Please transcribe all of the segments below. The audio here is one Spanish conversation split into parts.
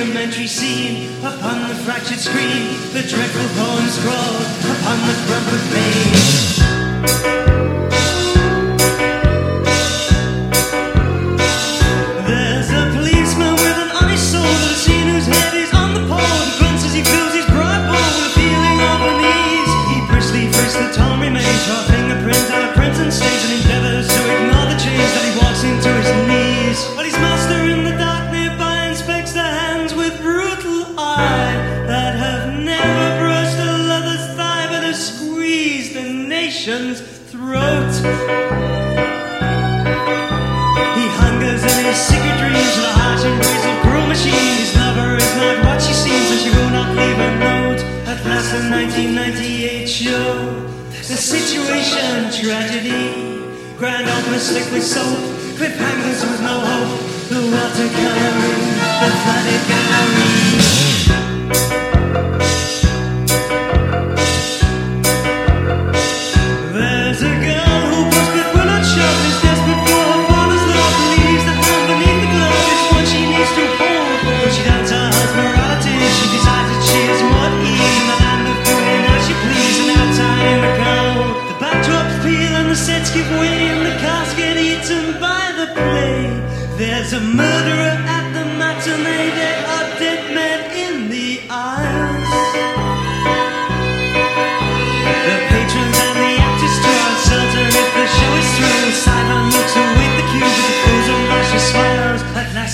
documentary scene upon the fractured screen, the dreadful poem scrawled upon the crumpled page. Tragedy. Grand slick with soap, cliffhangers with no hope. The watercoloring, the flooded gallery.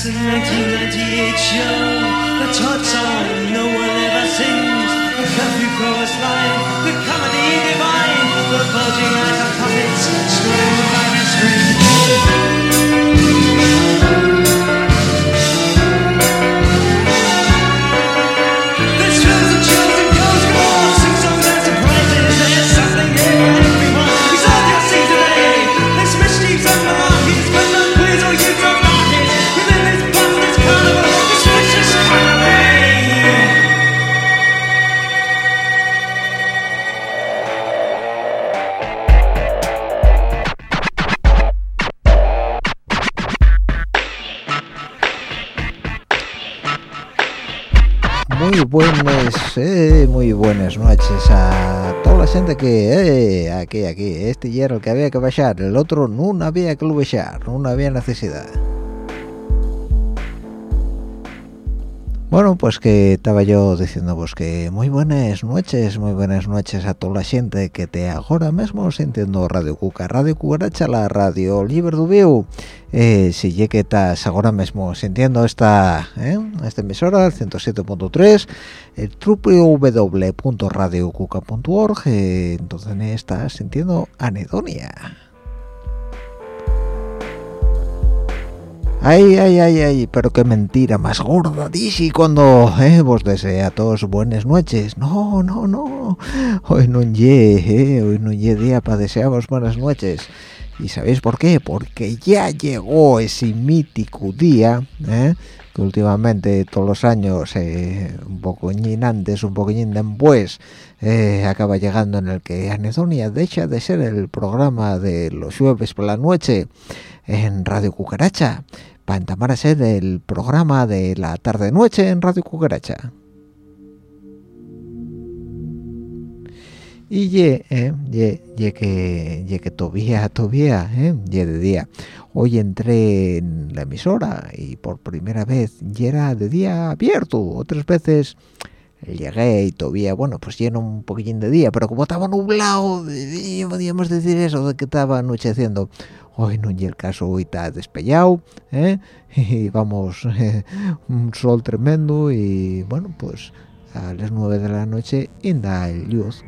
The 1998 show, the Todd song no one ever sings. The curfew chorus line, the comedy divine, the bulging eyes of puppets, strung by the string. Aquí, aquí, este el que había que bajar, el otro no había que lo no había necesidad. Bueno, pues que estaba yo diciendo pues que muy buenas noches, muy buenas noches a toda la gente que te ahora mismo sintiendo Radio Cuca, Radio Cucaracha, la radio libre de Viu. Eh, si ya que estás ahora mismo sintiendo esta, eh, esta emisora, el 107.3, el www.radiocuca.org, eh, entonces estás sintiendo anedonia. Ay, ay, ay, ay, pero qué mentira más gorda, Disi, cuando eh, vos desea todos buenas noches. No, no, no, hoy no ye, eh, hoy no ye día para desearos buenas noches. ¿Y sabéis por qué? Porque ya llegó ese mítico día, eh, que últimamente todos los años, eh, un poquillín antes, un poquillín después, eh, acaba llegando en el que Anedonia deja de ser el programa de los jueves por la noche en Radio Cucaracha para entamar a ser el programa de la tarde-noche en Radio Cucaracha. Y ye, eh, ye, ye que, ye que todavía, todavía, eh, ye de día. Hoy entré en la emisora y por primera vez ya era de día abierto. Otras veces llegué y todavía bueno pues lleno un poquillín de día pero como estaba nublado podíamos decir eso de que estaba anocheciendo hoy no y el caso hoy está despellado ¿eh? y vamos un sol tremendo y bueno pues a las nueve de la noche inda el luz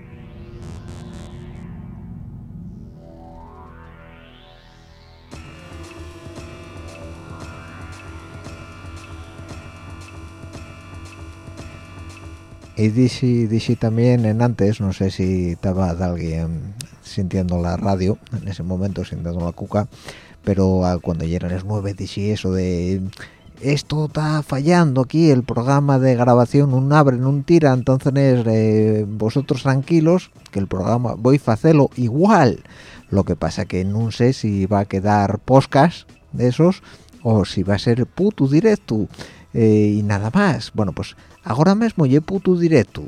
y dije, también en antes, no sé si estaba alguien sintiendo la radio, en ese momento sintiendo la cuca, pero cuando ya las nueve dije eso de esto está fallando aquí, el programa de grabación un abre, un tira, entonces eh, vosotros tranquilos, que el programa voy a hacerlo igual. Lo que pasa que no sé si va a quedar podcast de esos o si va a ser puto directo eh, y nada más. Bueno, pues ahora mismo ya puto directo.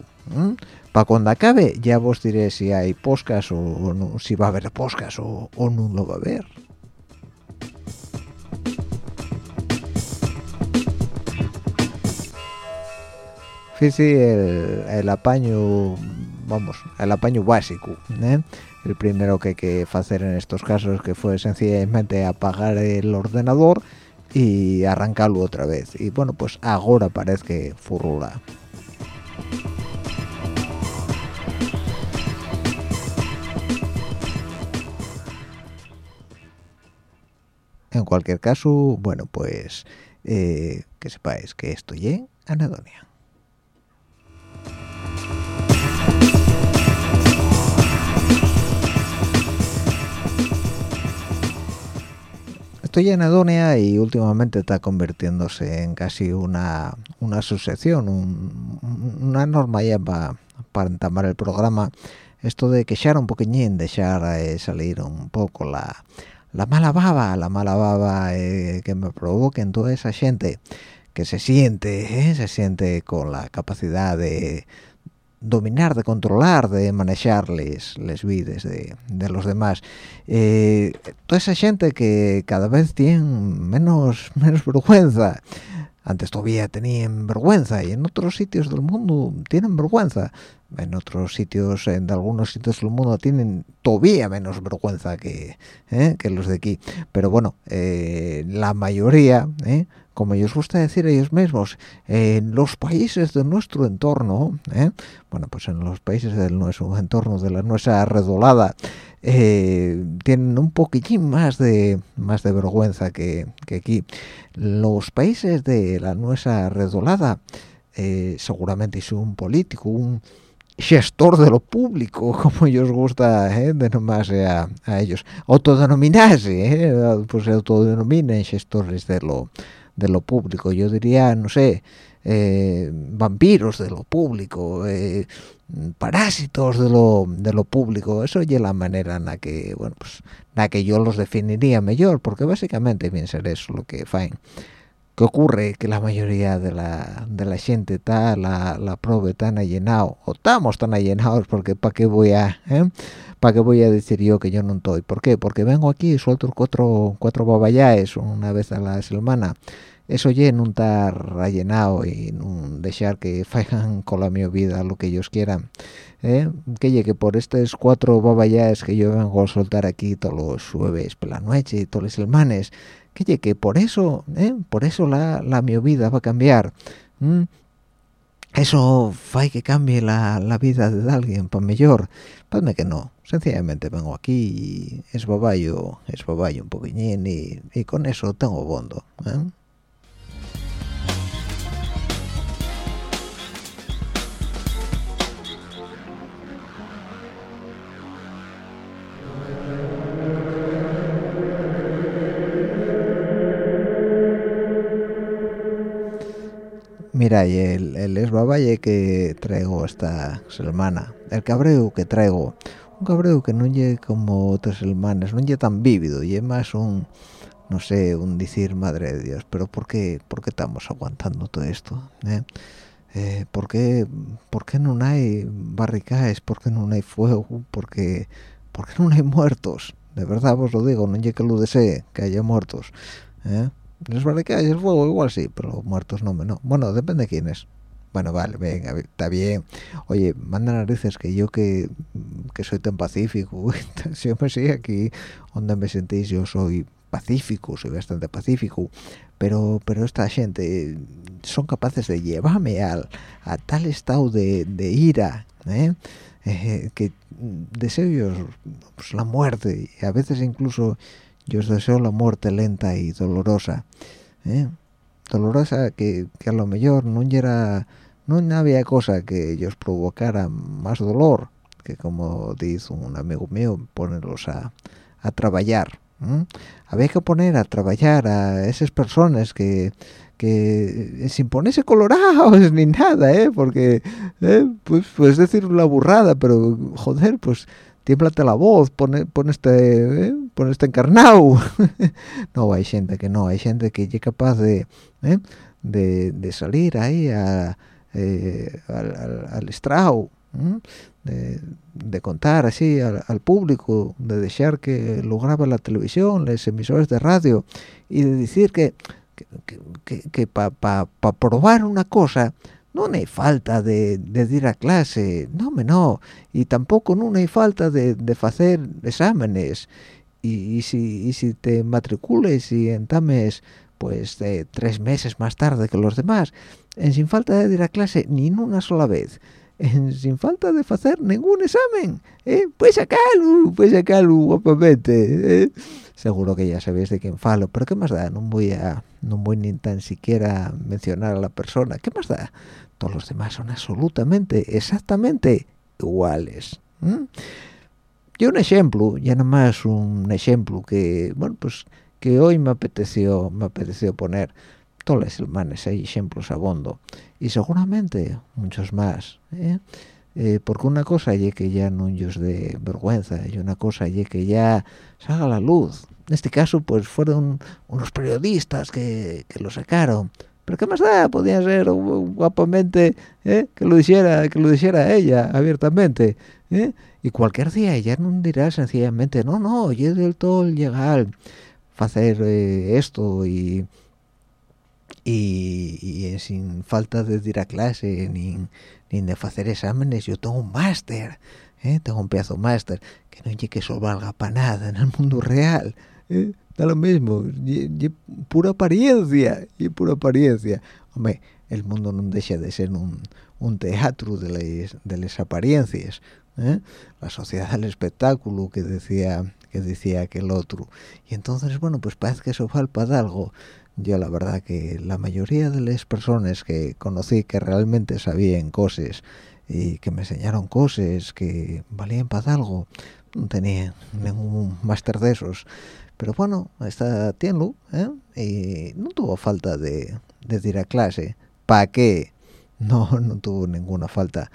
Para cuando acabe ya vos diré si hay podcast o, no, si va a haber podcast o, no lo va a haber. Sí, sí, el, apaño, vamos, el apaño básico, ¿eh? El primero que hay que hacer en estos casos que fue sencillamente apagar el ordenador y arrancarlo otra vez. Y bueno pues ahora parece que furrula. En cualquier caso bueno pues eh, que sepáis que estoy en Anadonia Estoy en Edonia y últimamente está convirtiéndose en casi una, una sucesión, una norma ya para, para entamar el programa. Esto de quechar un poquillín, dejar eh, salir un poco la, la mala baba, la mala baba eh, que me provoquen toda esa gente que se siente, eh, se siente con la capacidad de dominar, de controlar, de manejar les, vidas de, los demás. Eh, toda esa gente que cada vez tiene menos, menos vergüenza. Antes todavía tenían vergüenza y en otros sitios del mundo tienen vergüenza. En otros sitios, en algunos sitios del mundo tienen todavía menos vergüenza que, eh, que los de aquí. Pero bueno, eh, la mayoría, como ellos gusta decir ellos mismos, en los países de nuestro entorno, ¿eh? bueno, pues en los países de nuestro entorno, de la nuestra redolada, eh, tienen un poquitín más de más de vergüenza que, aquí. Los países de la nuestra redolada, eh, seguramente si un político, un gestor de lo público, como ellos gusta ¿eh? a, ellos, autodenominarse, pues se autodenominan gestores de lo de lo público. Yo diría no sé eh, vampiros de lo público eh, parásitos de lo de lo público. Eso es la manera en la que bueno pues la que yo los definiría mejor porque básicamente bien ser eso lo que faen ¿Qué ocurre? Que la mayoría de la, de la gente está, la, la prove tan allenado, o estamos tan allenados, porque ¿para qué voy a, eh? para qué voy a decir yo que yo no estoy? ¿Por qué? Porque vengo aquí y suelto cuatro, cuatro babayáes una vez a la semana, eso ya no está rellenado y no dejar que fajan con la mi vida lo que ellos quieran ¿eh? que llegue por estos cuatro babayas que yo vengo a soltar aquí todos los jueves por la noche y todos los semanas que llegue por eso ¿eh? por eso la, la mi vida va a cambiar eso fa que cambie la, la, vida de alguien para mejor pues que no sencillamente vengo aquí y es baballo es baballo un poquillín y, y con eso tengo bondo ¿eh? Mira, y el, el esbaballe que traigo esta semana, el cabreo que traigo, un cabreo que no llegue como otras semanas, no llegue tan vívido, y es más un, no sé, un decir, madre de Dios, pero ¿por qué, por qué estamos aguantando todo esto? Eh? Eh, ¿por, qué, ¿Por qué no hay barricadas? ¿Por qué no hay fuego? ¿Por qué, ¿Por qué no hay muertos? De verdad os lo digo, no llegue que lo desee, que haya muertos. ¿eh? Los barricadas y el fuego igual sí, pero muertos no, no. Bueno, depende de quiénes. bueno, vale, venga, está bien. Oye, manda narices que yo que, que soy tan pacífico, siempre sí, aquí donde me sentís yo soy pacífico, soy bastante pacífico, pero pero esta gente son capaces de llevarme al, a tal estado de, de ira, ¿eh? Eh, que deseo yo pues, la muerte, y a veces incluso yo os deseo la muerte lenta y dolorosa, ¿eh? dolorosa que, a lo mejor no era no había cosa que ellos provocara más dolor que como dice un amigo mío ponerlos a, a trabajar había que poner a trabajar a esas personas que que sin ponerse colorados ni nada, ¿eh? Porque, ¿eh? pues, puedes decir una burrada, pero, joder, pues, tiémplate la voz, pone, pon este, ¿eh? Pon este encarnado. no, hay gente que no, hay gente que es capaz de, ¿eh? de, de, salir ahí a, eh, al, al, al, estrado, de, de, contar así al, al, público, de dejar que lo graba la televisión, los emisores de radio, y de decir que que, que, que para pa, pa probar una cosa no hay falta de, de, ir a clase, no no, y tampoco no hay falta de, de hacer exámenes, y, si, y si te matricules y entames pues de tres meses más tarde que los demás, en sin falta de ir a clase ni una sola vez, en sin falta de hacer ningún examen, ¿eh? pues sacarlo, pues sacarlo guapamente, ¿eh? seguro que ya sabéis de quién falo, pero qué más da, no voy a, no voy ni tan siquiera mencionar a la persona, qué más da, todos los demás son absolutamente, exactamente iguales. ¿Mm? Y un ejemplo, ya nada más un ejemplo que, bueno, pues que hoy me apeteció, me apeteció poner, todos los semanas hay ejemplos a bondo, y seguramente muchos más, ¿eh? Eh, porque una cosa es que ya no es de vergüenza y una cosa es que ya salga a la luz. En este caso pues fueron unos periodistas que, que lo sacaron. Pero qué más da podía ser guapamente ¿eh? que lo dijera que lo dijera ella abiertamente ¿eh? y cualquier día ella no dirá sencillamente no no yo del todo legal hacer eh, esto y, y, y sin falta de ir a clase ni ni de hacer exámenes, yo tengo un máster, ¿eh? tengo un pedazo máster, que no que eso valga para nada en el mundo real, da lo mismo, y, pura apariencia, y pura apariencia. Hombre, el mundo no deja de ser un, un teatro de las de las apariencias, ¿eh? la sociedad del espectáculo que decía que decía aquel otro. Y entonces, bueno, pues parece que eso falta de algo yo la verdad que la mayoría de las personas que conocí que realmente sabían cosas y que me enseñaron cosas que valían para algo no tenían ningún máster de esos pero bueno está tienlo ¿eh? y no tuvo falta de, de ir a clase ¿para qué? no no tuvo ninguna falta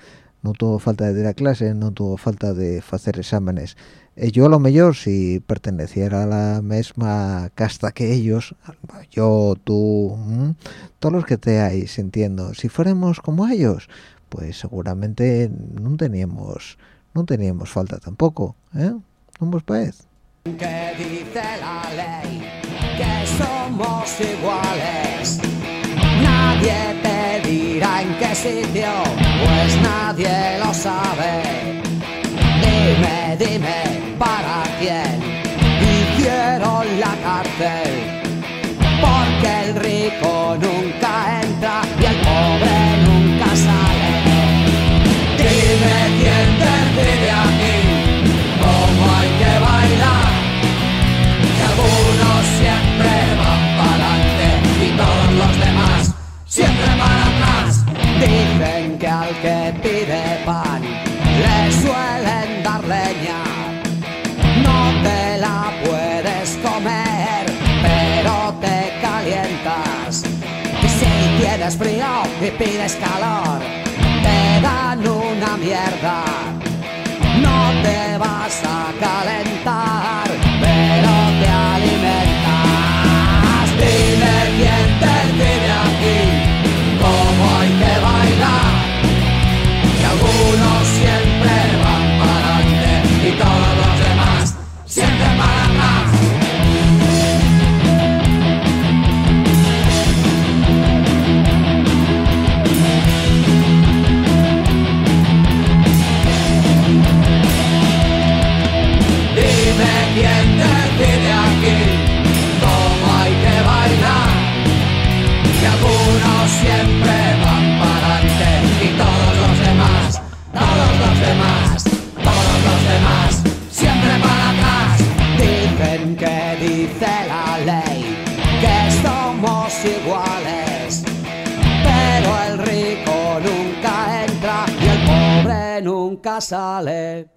no tuvo falta de ir a clase no tuvo falta de hacer exámenes eh, yo a lo mejor si perteneciera a la misma casta que ellos yo tú todos los que te hay sintiendo si fuéramos como ellos pues seguramente no teníamos no teníamos falta tampoco ¿eh? ¿no os parece? que dice la ley que somos iguales nadie te en qué sitio pues nadie lo sabe dime dime para quién hicieron la cárcel. Porque el rico tienes frío y pides calor, te dan una mierda. No te vas a calentar, sale.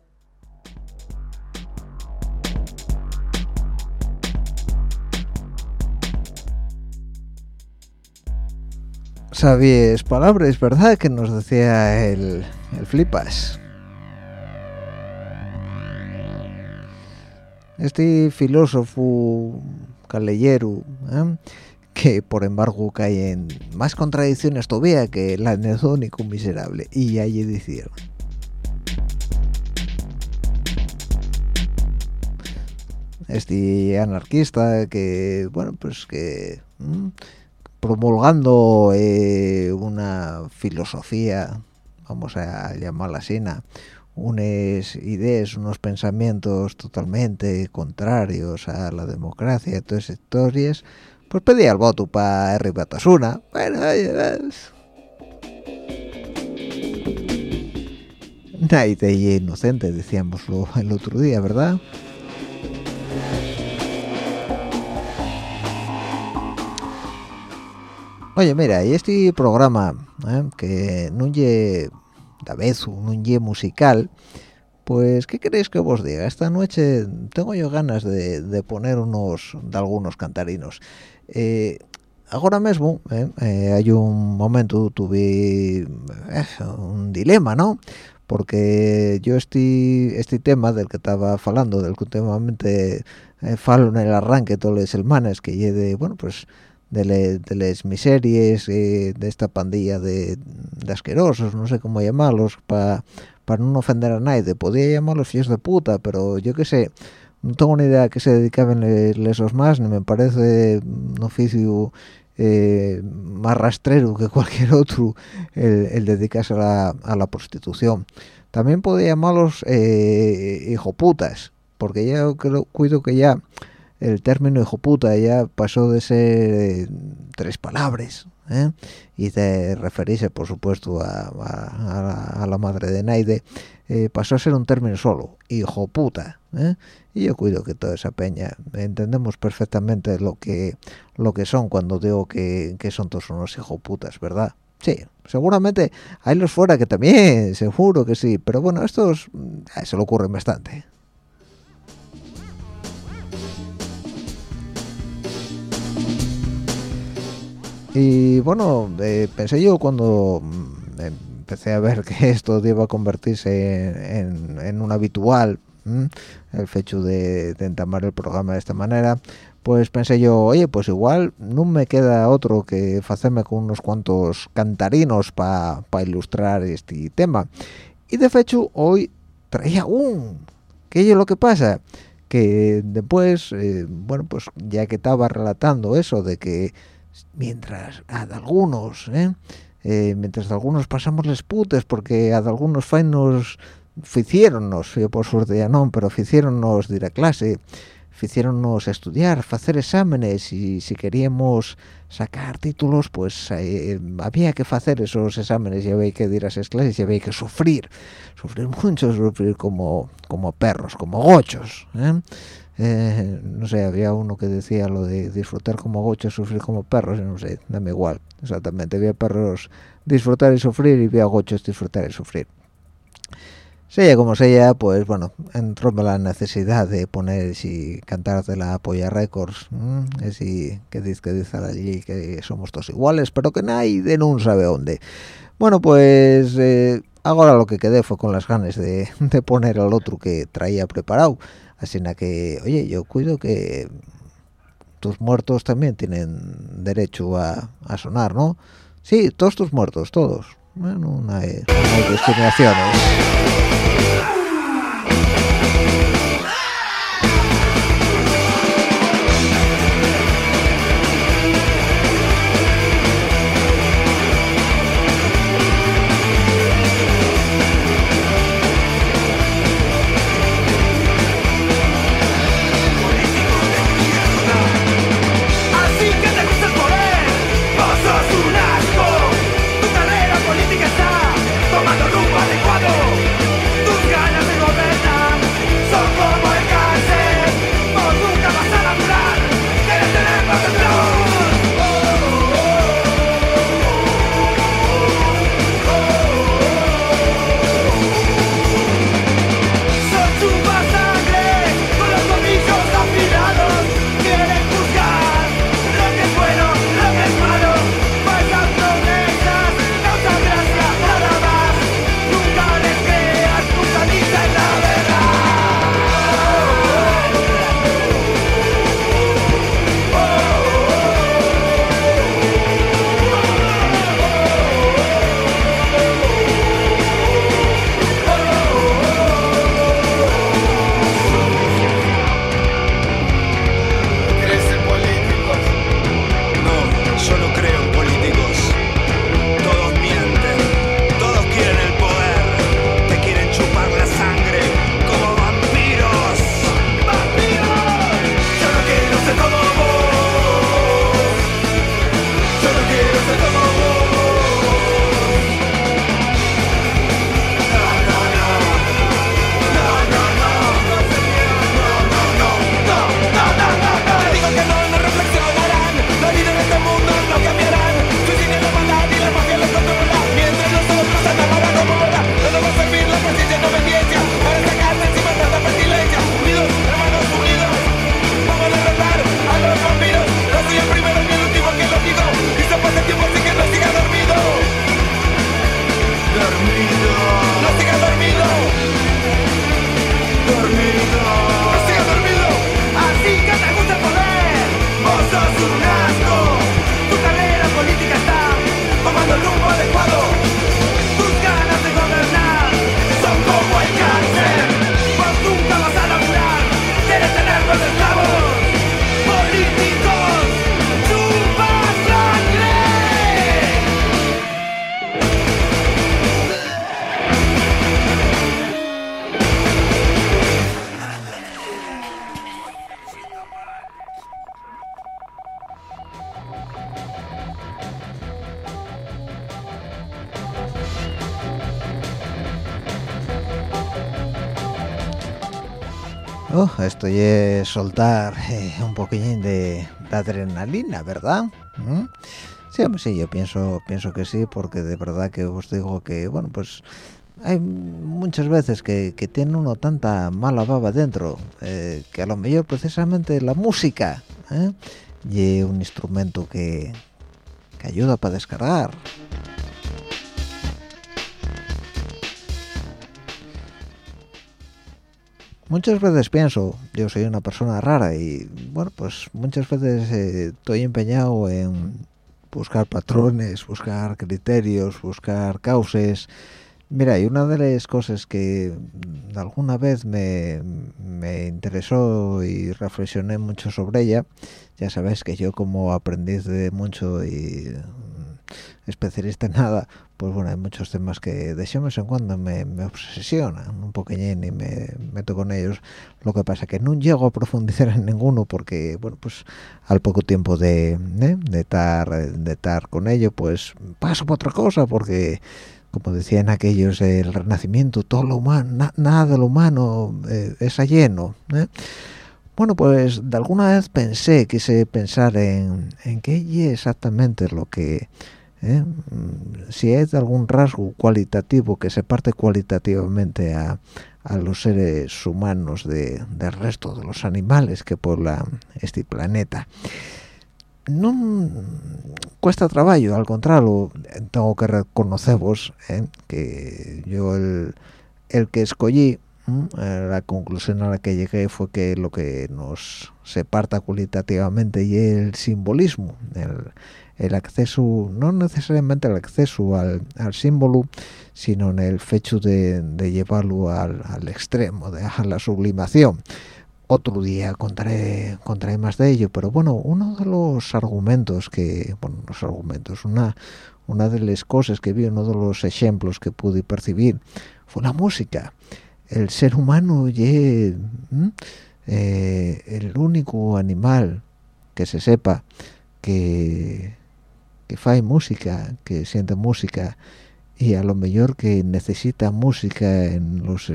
Sabías palabras, ¿verdad? Que nos decía el, el flipas. Este filósofo calellero, ¿eh? que por embargo cae en más contradicciones todavía que el anedónico miserable. Y allí dijeron. Este anarquista que, bueno, pues que... ¿m? promulgando eh, una filosofía, vamos a llamarla así, unas ideas, unos pensamientos totalmente contrarios a la democracia todas historias, pues pedía el voto para Henry Batasuna. Bueno, ves. Nadie es inocente, decíamoslo el otro día, ¿verdad? Oye, mira, y este programa, ¿eh? que no lle da vez, no lle musical, pues, ¿qué queréis que os diga? Esta noche tengo yo ganas de, de poner unos, de algunos cantarinos. Eh, ahora mismo, ¿eh? Eh, hay un momento, tuve eh, un dilema, ¿no? Porque yo este, este tema del que estaba hablando, del que últimamente eh, falo en el arranque todos los semanas, que lle de, bueno, pues de, las miserias eh, de esta pandilla de, asquerosos, no sé cómo llamarlos, para no ofender a nadie. Podía llamarlos fies de puta, pero yo qué sé, no tengo ni idea a qué se dedicaban lesos más, ni me parece un oficio eh, más rastrero que cualquier otro el, dedicarse a la, a la prostitución. También podía llamarlos eh, hijoputas, porque ya creo, cuido que ya el término hijo puta ya pasó de ser eh, tres palabras ¿eh? y de referirse por supuesto a, a la madre de Naide eh, pasó a ser un término solo hijo puta ¿eh? y yo cuido que toda esa peña entendemos perfectamente lo que lo que son cuando digo que, que son todos unos hijo putas verdad sí seguramente hay los fuera que también seguro que sí pero bueno estos mm, se lo ocurren bastante Y bueno, eh, pensé yo cuando mm, empecé a ver que esto iba a convertirse en, un habitual, el hecho de, de entamar el programa de esta manera, pues pensé yo, oye, pues igual no me queda otro que hacerme con unos cuantos cantarinos para ilustrar este tema. Y de hecho hoy traía un... ¿Qué es lo que pasa? Que después, eh, bueno, pues ya que estaba relatando eso de que mientras a algunos, ¿eh? Eh, mientras algunos pasamos les putes porque a algunos fainos ficieronnos, yo por suerte ya no, pero ficieronnos de ir a clase, estudiar, hacer exámenes y si queríamos sacar títulos, pues eh, había que hacer esos exámenes y había que ir a esas clases y había que sufrir, sufrir mucho, sufrir como, como perros, como gochos, ¿eh? Eh, no sé, había uno que decía lo de disfrutar como gochos, sufrir como perros, no sé, dame igual, exactamente, había perros disfrutar y sufrir y había gochos disfrutar y sufrir. Sea como sea, pues bueno, entróme la necesidad de poner y cantar de la Polla Records, así que dice que dice allí que somos todos iguales, pero que nadie no sabe dónde. Bueno, pues eh, ahora lo que quedé fue con las ganas de, de poner al otro que traía preparado. Así que, oye, yo cuido que tus muertos también tienen derecho a, a sonar, ¿no? Sí, todos tus muertos, todos. Bueno, no hay, no hay discriminaciones. Esto es soltar eh, un poquillín de, adrenalina, ¿verdad? ¿Mm? Sí, yo pienso, pienso que sí, porque de verdad que os digo que, bueno, pues hay muchas veces que, tiene uno tanta mala baba dentro, eh, que a lo mejor precisamente la música ¿eh? y un instrumento que, que ayuda para descargar. muchas veces pienso, yo soy una persona rara y bueno, pues muchas veces eh, estoy empeñado en buscar patrones, buscar criterios, buscar causas. Mira, y una de las cosas que alguna vez me, me interesó y reflexioné mucho sobre ella, ya sabéis que yo como aprendiz de mucho y especialista en nada, pues bueno, hay muchos temas que de vez en cuando me, obsesionan un poquillín y me meto con ellos. Lo que pasa que no llego a profundizar en ninguno porque, bueno, pues al poco tiempo de, ¿eh? de, estar, de con ello, pues paso por otra cosa porque como decían aquellos, el renacimiento, todo lo humano, nada de lo humano eh, es lleno. ¿eh? Bueno, pues de alguna vez pensé, quise pensar en, en qué es exactamente lo que ¿eh? Mm, si hay algún rasgo cualitativo que se parte cualitativamente a, los seres humanos del resto de los animales que poblan este planeta no cuesta trabajo al contrario tengo que reconoceros ¿eh? que yo el, que escogí la conclusión a la que llegué fue que lo que nos separta cualitativamente y el simbolismo el, el acceso, no necesariamente el acceso al, símbolo, sino en el hecho de, llevarlo al, extremo, de a la sublimación. Otro día contaré, contaré más de ello, pero bueno, uno de los argumentos que, bueno, los argumentos, una, una de las cosas que vi, uno de los ejemplos que pude percibir fue la música. El ser humano es eh, el único animal que se sepa que que fae música, que siente música y a lo mejor que necesita música en los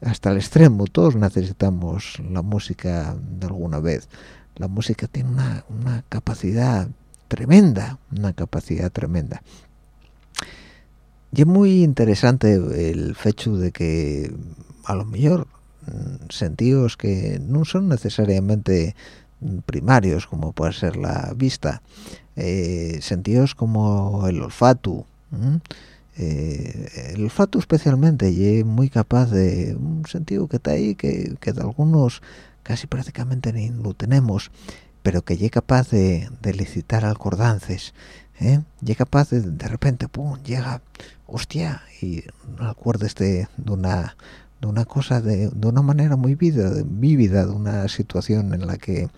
hasta el extremo. Todos necesitamos la música de alguna vez. La música tiene una, una capacidad tremenda una capacidad tremenda. Y es muy interesante el hecho de que a lo mejor sentidos que no son necesariamente primarios como puede ser la vista eh, sentidos como el olfato eh, el olfato especialmente y muy capaz de un sentido que está ahí que, que de algunos casi prácticamente ni lo tenemos pero que es capaz de, licitar alcordances ¿eh? capaz de de repente pum llega hostia y de, de una de una cosa de, de una manera muy vívida, vívida de una situación en la que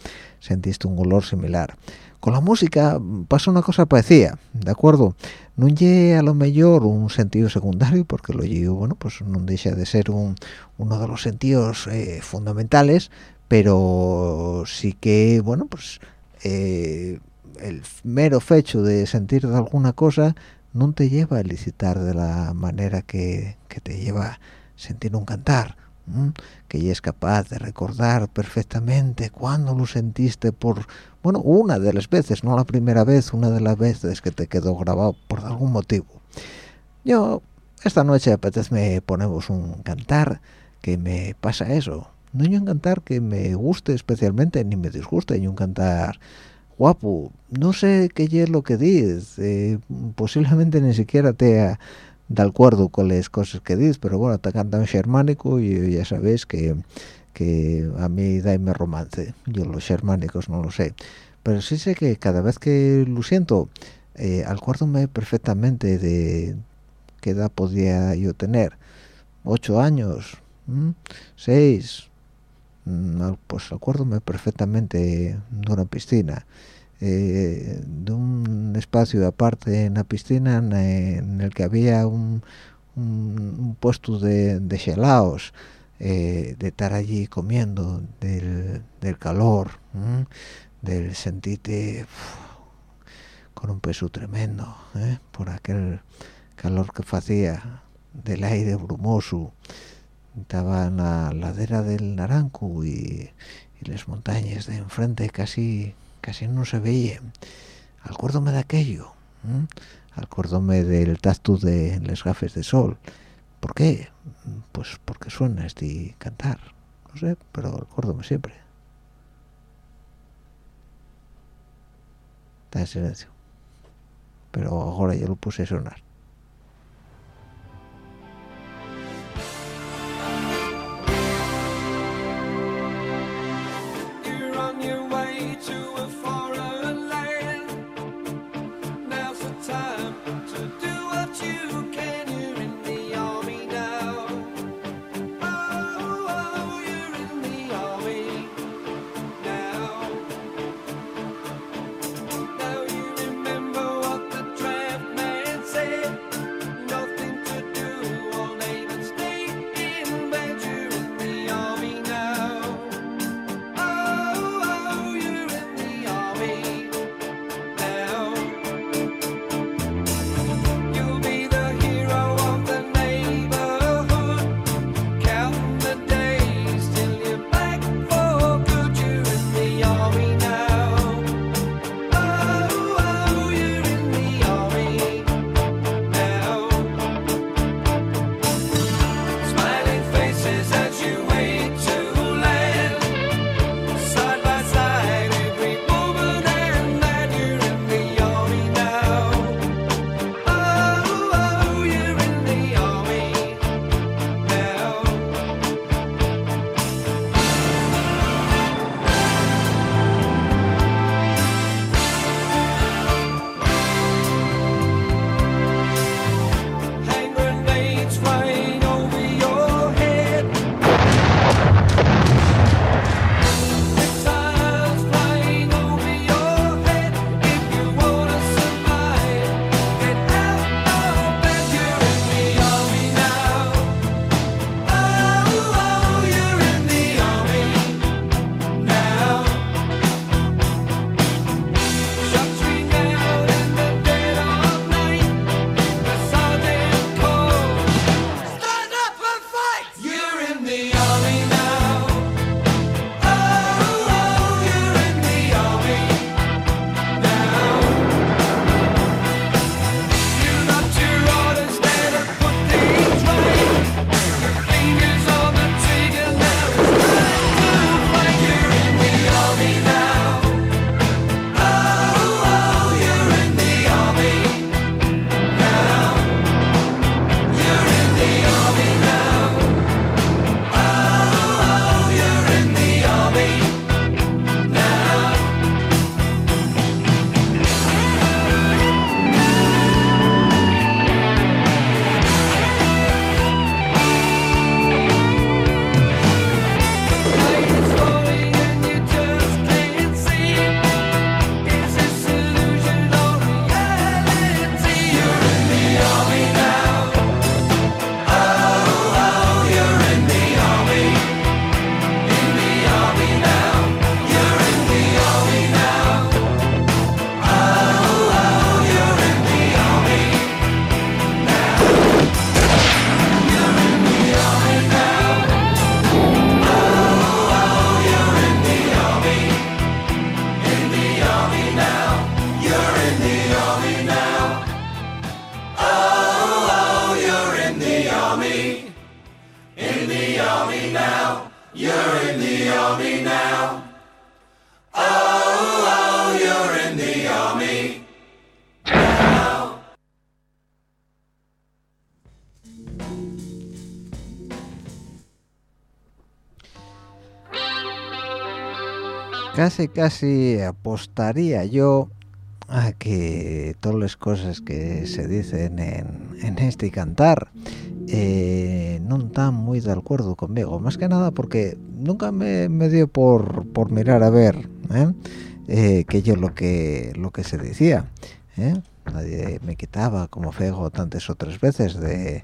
sentiste un olor similar con la música pasa una cosa parecida, ¿de acuerdo? No llega a lo mejor un sentido secundario, porque lo llevo, bueno, pues no deja de ser un, uno de los sentidos eh, fundamentales, pero sí que, bueno, pues eh, el mero hecho de sentir alguna cosa no te lleva a licitar de la manera que, te lleva sentir un cantar que ya es capaz de recordar perfectamente cuando lo sentiste por, bueno, una de las veces, no la primera vez, una de las veces que te quedó grabado por algún motivo. Yo, esta noche apetece ponemos un cantar que me pasa eso. No hay un cantar que me guste especialmente ni me disguste, hay un cantar guapo. No sé qué es lo que dices, eh, posiblemente ni siquiera te de acuerdo con las cosas que dices, pero bueno, te canta un germánico y ya sabéis que, que a mí daime romance. Yo los germánicos no lo sé. Pero sí sé que cada vez que lo siento, eh, acuérdome perfectamente de qué edad podía yo tener. Ocho años, seis, mm, pues acuérdome perfectamente de una piscina eh, de un espacio aparte en la piscina en, el que había un, un, puesto de, de xelaos, eh, de estar allí comiendo, del, del calor, del sentirte con un peso tremendo ¿eh? por aquel calor que hacía, del aire brumoso. Estaba en la ladera del Naranco y, y las montañas de enfrente casi casi no se veía. Acuérdome de aquello, ¿eh? acuérdome del tacto de las gafas de sol. ¿Por qué? Pues porque suena este cantar, no sé, pero acuérdome siempre. Está en silencio, pero ahora ya lo puse a sonar. casi casi apostaría yo a que todas las cosas que se dicen en, este cantar eh, no están muy de acuerdo conmigo. Más que nada porque nunca me, dio por, mirar a ver ¿eh? eh, que yo lo que lo que se decía ¿eh? nadie me quitaba como fego tantas otras veces de,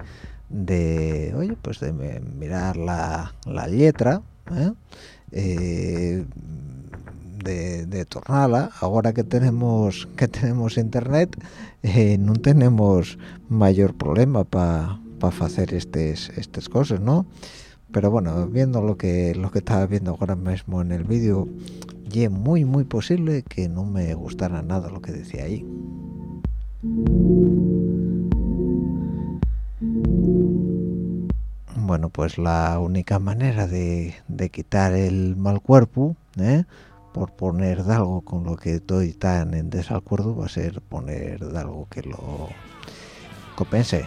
oye pues de mirar la, letra ¿eh? de, de tornarla ahora que tenemos que tenemos internet eh, no tenemos mayor problema para pa hacer estas estas cosas no pero bueno viendo lo que lo que estaba viendo ahora mismo en el vídeo y es muy muy posible que no me gustara nada lo que decía ahí. Bueno pues la única manera de, de quitar el mal cuerpo ¿eh? Por poner de algo con lo que estoy tan en desacuerdo va a ser poner de algo que lo compense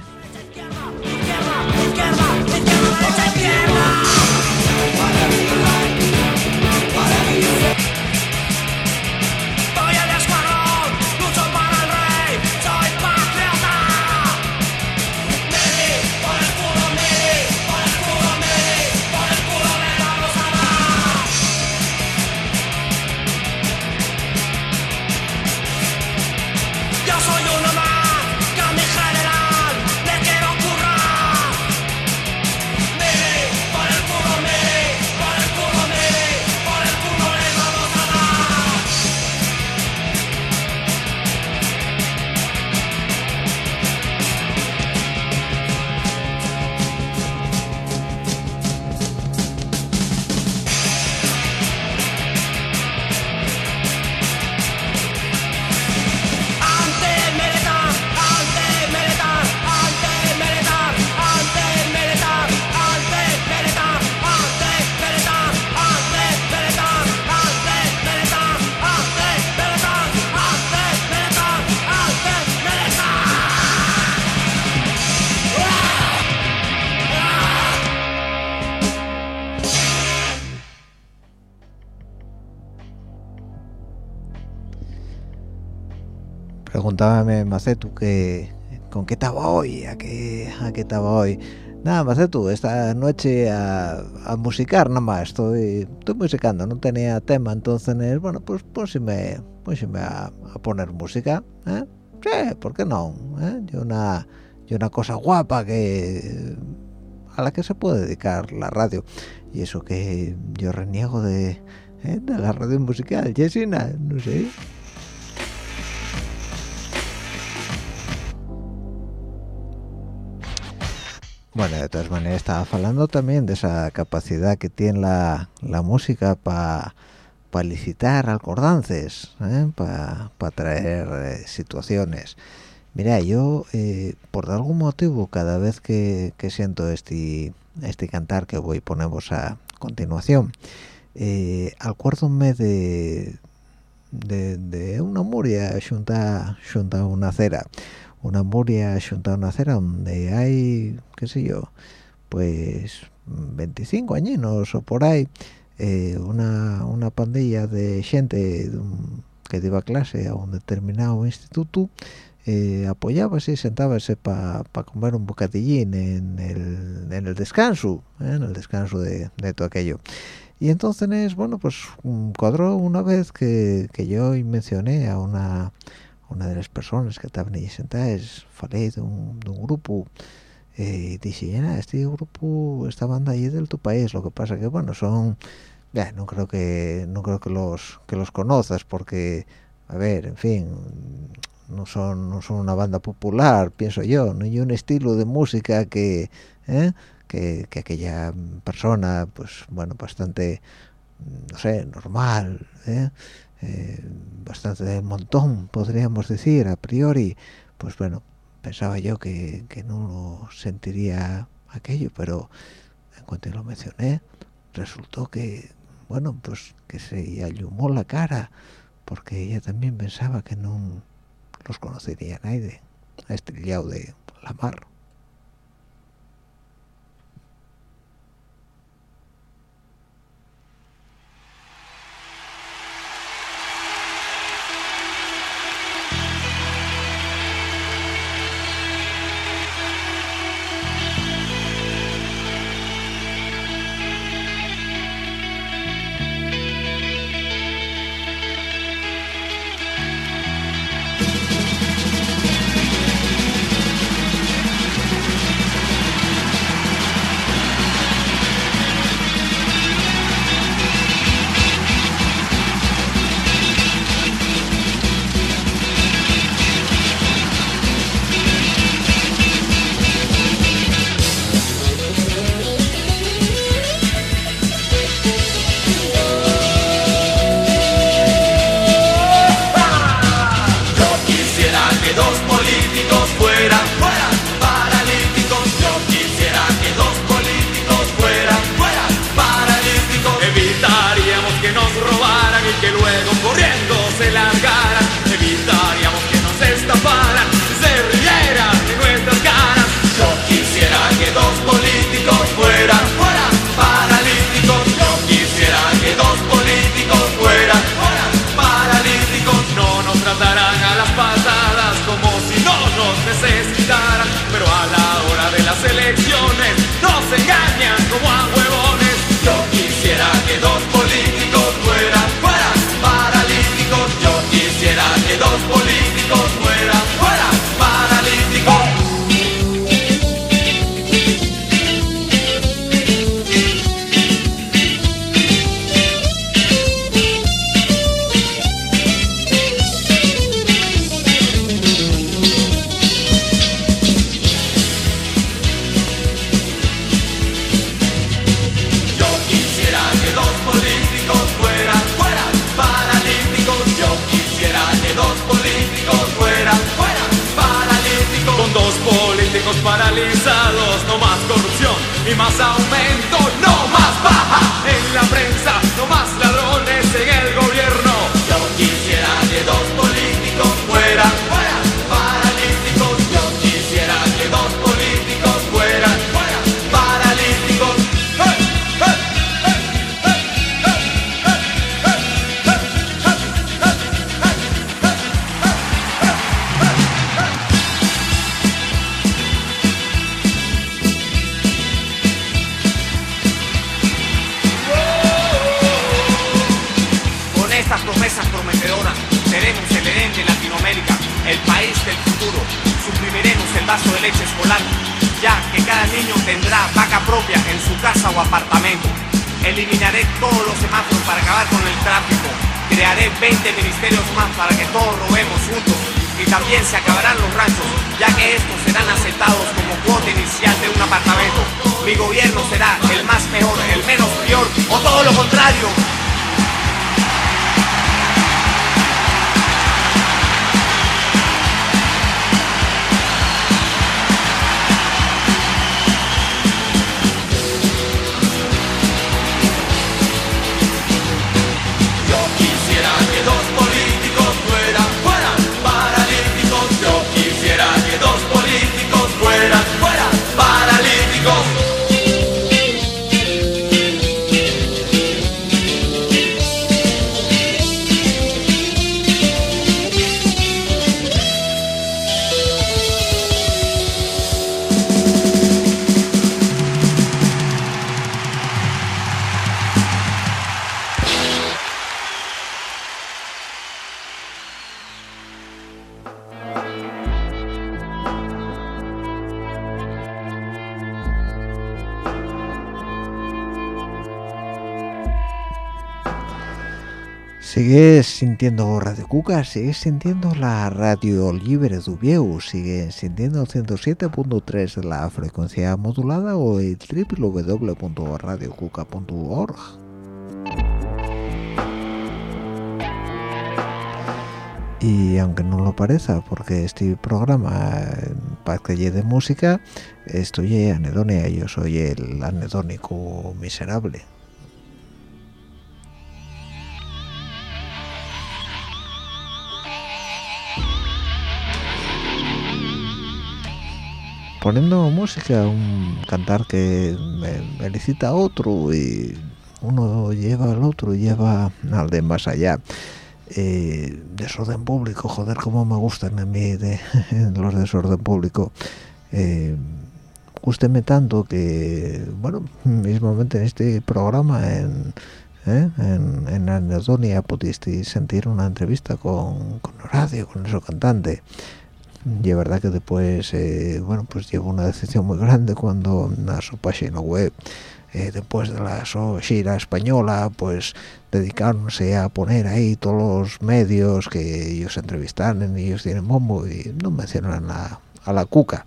Preguntábame Macetu que con qué estaba hoy, a qué, a qué estaba hoy. Nada, Macetu, esta noche a, a musicar nada más, estoy, estoy musicando, no tenía tema, entonces, bueno, pues pónseme, pónseme a, a poner música, ¿eh? Sí, ¿por qué no? ¿Eh? Y una, y una cosa guapa que a la que se puede dedicar la radio. Y eso que yo reniego de, ¿eh? de la radio musical, Jessina, no sé. Bueno, de todas maneras estaba hablando también de esa capacidad que tiene la, la música para licitar acordances, para traer eh, situaciones. Mira, yo eh, por algún motivo cada vez que, que siento este este cantar que voy ponemos a continuación, eh, acuérdome de, de, de una muria junta junta una acera una muria junto a una acera donde hay, qué sé yo, pues 25 añinos o por ahí, eh, una, una pandilla de gente que iba a clase a un determinado instituto, eh, apoyábase y sentábase para comer un bocadillín en el, en el descanso, ¿eh? en el descanso de, de todo aquello. Y entonces, bueno, pues um, cuadró una vez que, que yo mencioné a una una de las personas que estaban allí sentadas falé de un, de un grupo eh, dije ya este grupo esta banda allí del tu país lo que pasa que bueno son ya no creo que no creo que los que los conozcas porque a ver en fin no son no son una banda popular pienso yo no hay un estilo de música que ¿eh? que, que aquella persona pues bueno bastante no sé normal ¿eh? Eh, bastante del montón, podríamos decir, a priori, pues bueno, pensaba yo que, que no sentiría aquello, pero en cuanto lo mencioné, resultó que, bueno, pues que se allumó la cara, porque ella también pensaba que no los conocería nadie, a estrellado de la mar. También se acabarán los ranchos, ya que estos serán aceptados como cuota inicial de un apartamento. Mi gobierno será el más mejor, el menos peor, o todo lo contrario. Sintiendo Radio Cuca, sigues sintiendo la radio libre de sigues sintiendo el 107.3 de la frecuencia modulada o el www.radiocuca.org. Y aunque no lo parezca, porque este programa que de música, estoy anedonia, yo soy el anedónico miserable. Poniendo música, un cantar que me, licita a otro y uno lleva al otro, lleva al de más allá. Eh, desorden público, joder, cómo me gustan a mí los desorden público. Eh, tanto que, bueno, mismamente en este programa, en, ¿eh? en, en Anedonia, pudiste sentir una entrevista con, con Horacio, con ese cantante y es verdad que después eh, bueno pues llevo una decisión muy grande cuando a su página web después de la so gira española pues dedicarse a poner ahí todos los medios que ellos entrevistan y ellos tienen bombo y no mencionan a, a la cuca.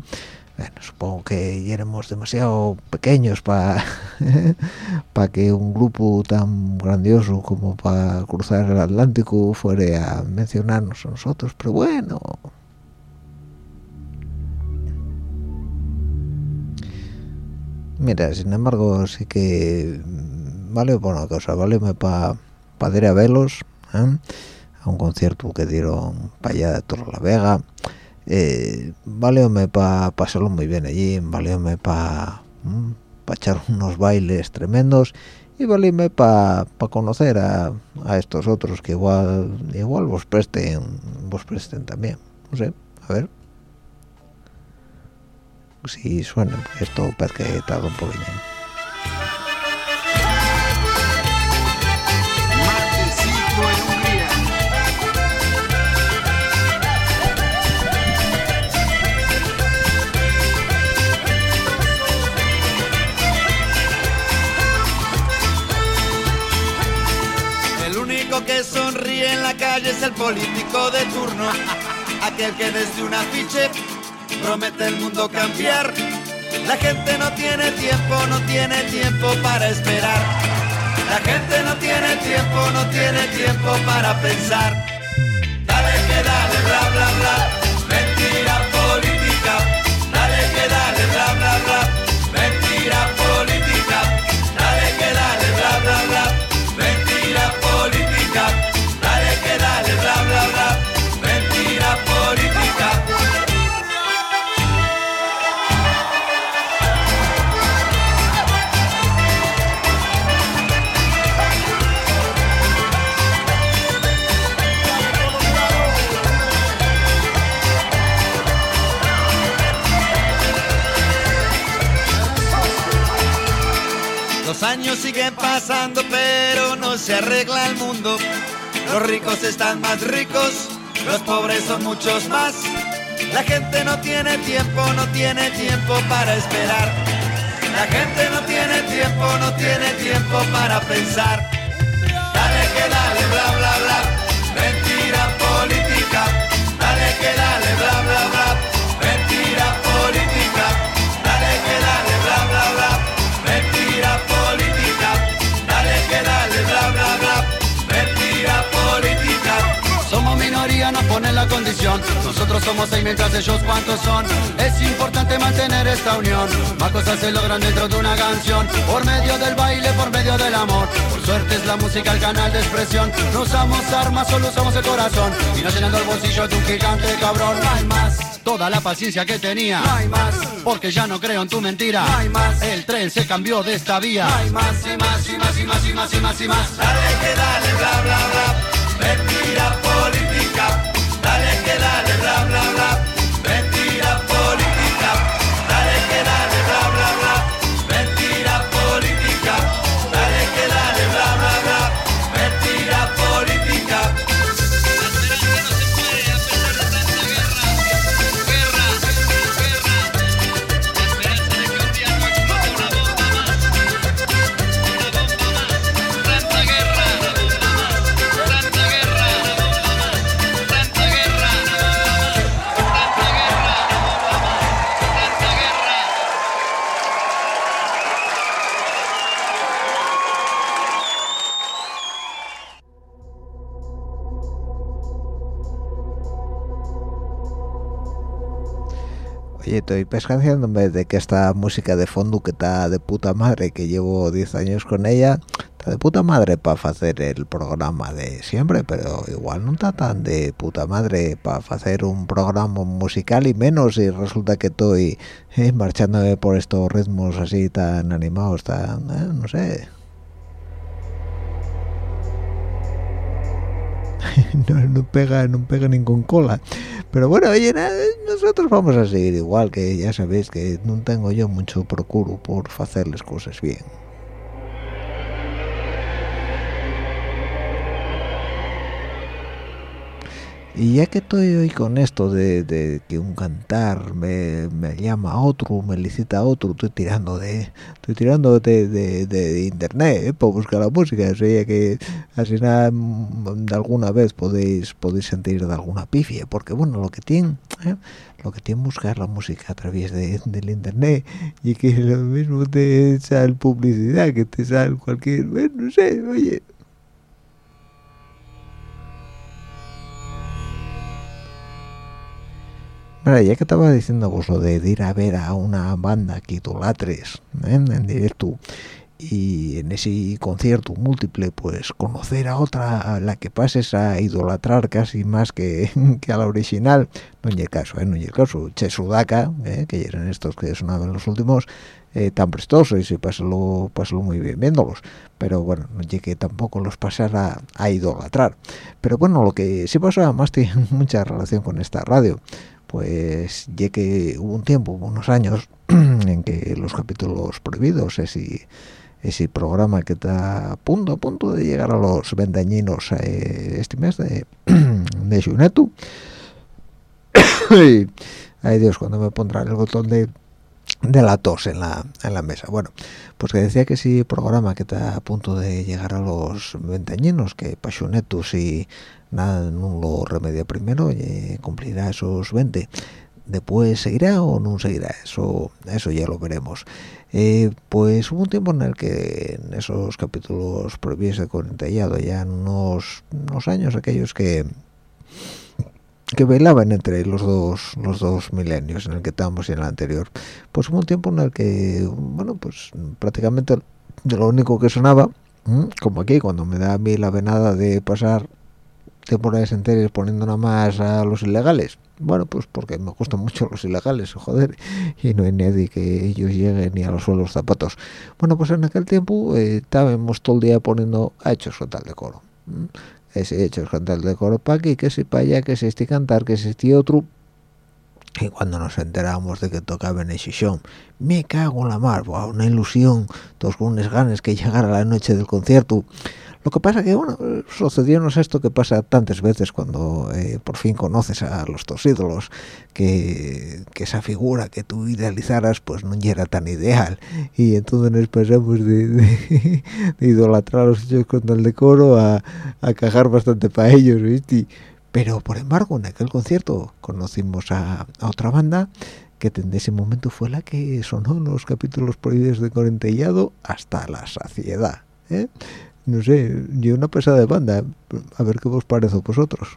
Bueno, supongo que éramos demasiado pequeños para para que un grupo tan grandioso como para cruzar el Atlántico fuera a mencionarnos a nosotros pero bueno Mira, sin embargo, sí que vale por una cosa, vale para pa ir a velos, ¿eh? a un concierto que dieron para allá de Torre la Vega, eh, vale para pasarlo muy bien allí, vale para pa echar unos bailes tremendos y vale para pa conocer a, a, estos otros que igual igual vos presten, vos presten también, no sé, a ver. Si suena, esto parece que tarda un poquillo. Que sonríe en la calle es el político de turno, aquel que desde un afiche promete el mundo cambiar. La gente no tiene tiempo, no tiene tiempo para esperar. La gente no tiene tiempo, no tiene tiempo para pensar. Dale que dale, bla bla bla, ricos están más ricos, los pobres son muchos más. La gente no tiene tiempo, no tiene tiempo para esperar. La gente no tiene tiempo, no tiene tiempo para pensar. Dale que dale, bla bla bla, condición. Nosotros somos seis mientras ellos cuántos son. Es importante mantener esta unión. Más cosas se logran dentro de una canción. Por medio del baile, por medio del amor. Por suerte es la música el canal de expresión. No usamos armas, solo usamos el corazón. Y no llenando el bolsillo de un gigante cabrón. No hay más. Toda la paciencia que tenía. No hay más. Porque ya no creo en tu mentira. No hay más. El tren se cambió de esta vía. No hay más y más y más y más y más y más y más. Dale que dale, bla bla bla, mentira Oye, estoy pescanciándome de que esta música de fondo que está de puta madre, que llevo 10 años con ella, está de puta madre para hacer el programa de siempre, pero igual no está tan de puta madre para hacer un programa musical y menos y resulta que estoy eh, marchándome por estos ritmos así tan animados, tan, eh, no sé. no, no pega no pega ningún cola. Pero bueno oye nada, nosotros vamos a seguir igual que ya sabéis que no tengo yo mucho procuro por hacerles cosas bien y ya que estoy hoy con esto de, de que un cantar me, me llama a otro me licita a otro estoy tirando de estoy tirando de, de, internet ¿eh? para buscar la música sea que así nada mm, de alguna vez podéis podéis sentir de alguna pifia porque bueno lo que tiene ¿eh? lo que tiene buscar la música a través de, del internet y que lo mismo te sale publicidad que te sale cualquier bueno, no sé oye Mira, ya que estaba diciendo vos lo de ir a ver a una banda que idolatres ¿eh? en directo y en ese concierto múltiple pues conocer a otra a la que pases a idolatrar casi más que, que a la original no es el caso, ¿eh? no es el caso Che Sudaka, ¿eh? que eran estos que sonaban los últimos eh, tan prestosos y pasó, pasó muy bien viéndolos pero bueno, no llegué tampoco los pasara a, idolatrar pero bueno, lo que sí pasó además tiene mucha relación con esta radio pues ya que hubo un tiempo, unos años, en que los capítulos prohibidos, ese, ese programa que está a punto, a punto de llegar a los ventañinos eh, este mes de, de Xunetu. Ay Dios, cuando me pondrán el botón de, de la tos en la, en la mesa. Bueno, pues que decía que ese programa que está a punto de llegar a los ventañinos, que para Xunetu si nada no lo remedia primero, y cumplirá esos 20 después seguirá o no seguirá eso eso ya lo veremos eh, pues hubo un tiempo en el que en esos capítulos prohibidos de Corintellado ya unos, unos años aquellos que que bailaban entre los dos los dos milenios en el que estábamos y en el anterior. Pues hubo un tiempo en el que bueno pues prácticamente de lo único que sonaba como aquí cuando me da a mí la venada de pasar temporadas enteras poniendo nada más a los ilegales. Bueno pues porque me gustan mucho los ilegales joder y no hay nadie que ellos lleguen ni a los suelos zapatos. Bueno pues en aquel tiempo eh, estábamos todo el día poniendo a hechos con tal de coro ese hechos con tal de coro para aquí que si para allá que se este cantar que se este otro y cuando nos enteramos de que tocaba en el Shishon, me cago en la mar, una ilusión, todos con unas ganas que llegara la noche del concierto. Lo que pasa que, bueno, sucediónos esto que pasa tantas veces cuando eh, por fin conoces a los dos ídolos, que, que, esa figura que tú idealizaras pues no era tan ideal. Y entonces pasamos de, de, de idolatrar a los hechos con el decoro a, a cagar bastante para ellos, ¿viste? Pero, por embargo, en aquel concierto conocimos a, a otra banda que en ese momento fue la que sonó los capítulos prohibidos de Corentellado hasta la saciedad. ¿eh? No sé, yo una pesada de banda, a ver qué os parece a vosotros.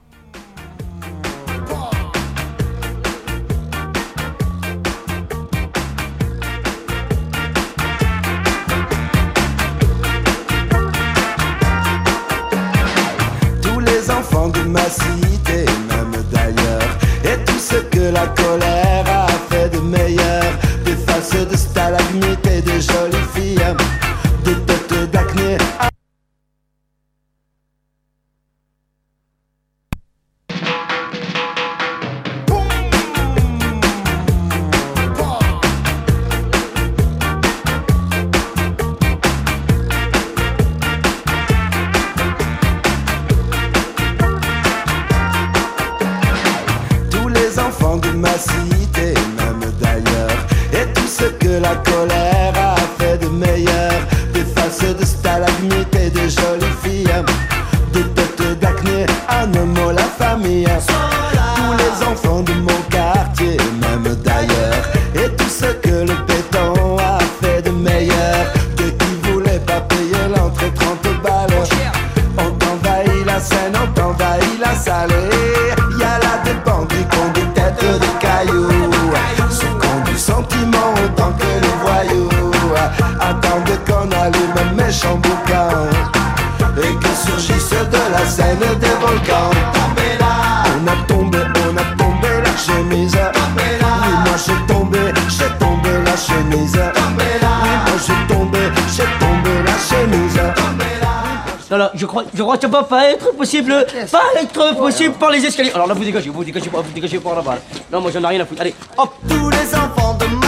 Tous les enfants de ma cité, même d'ailleurs, et tout ce que la colère ça va pas être possible, pas être possible par les escaliers. Alors là, vous dégagez, vous dégagez pas, vous dégagez par là-bas. Non, moi j'en ai rien à foutre. Allez, hop tous les enfants de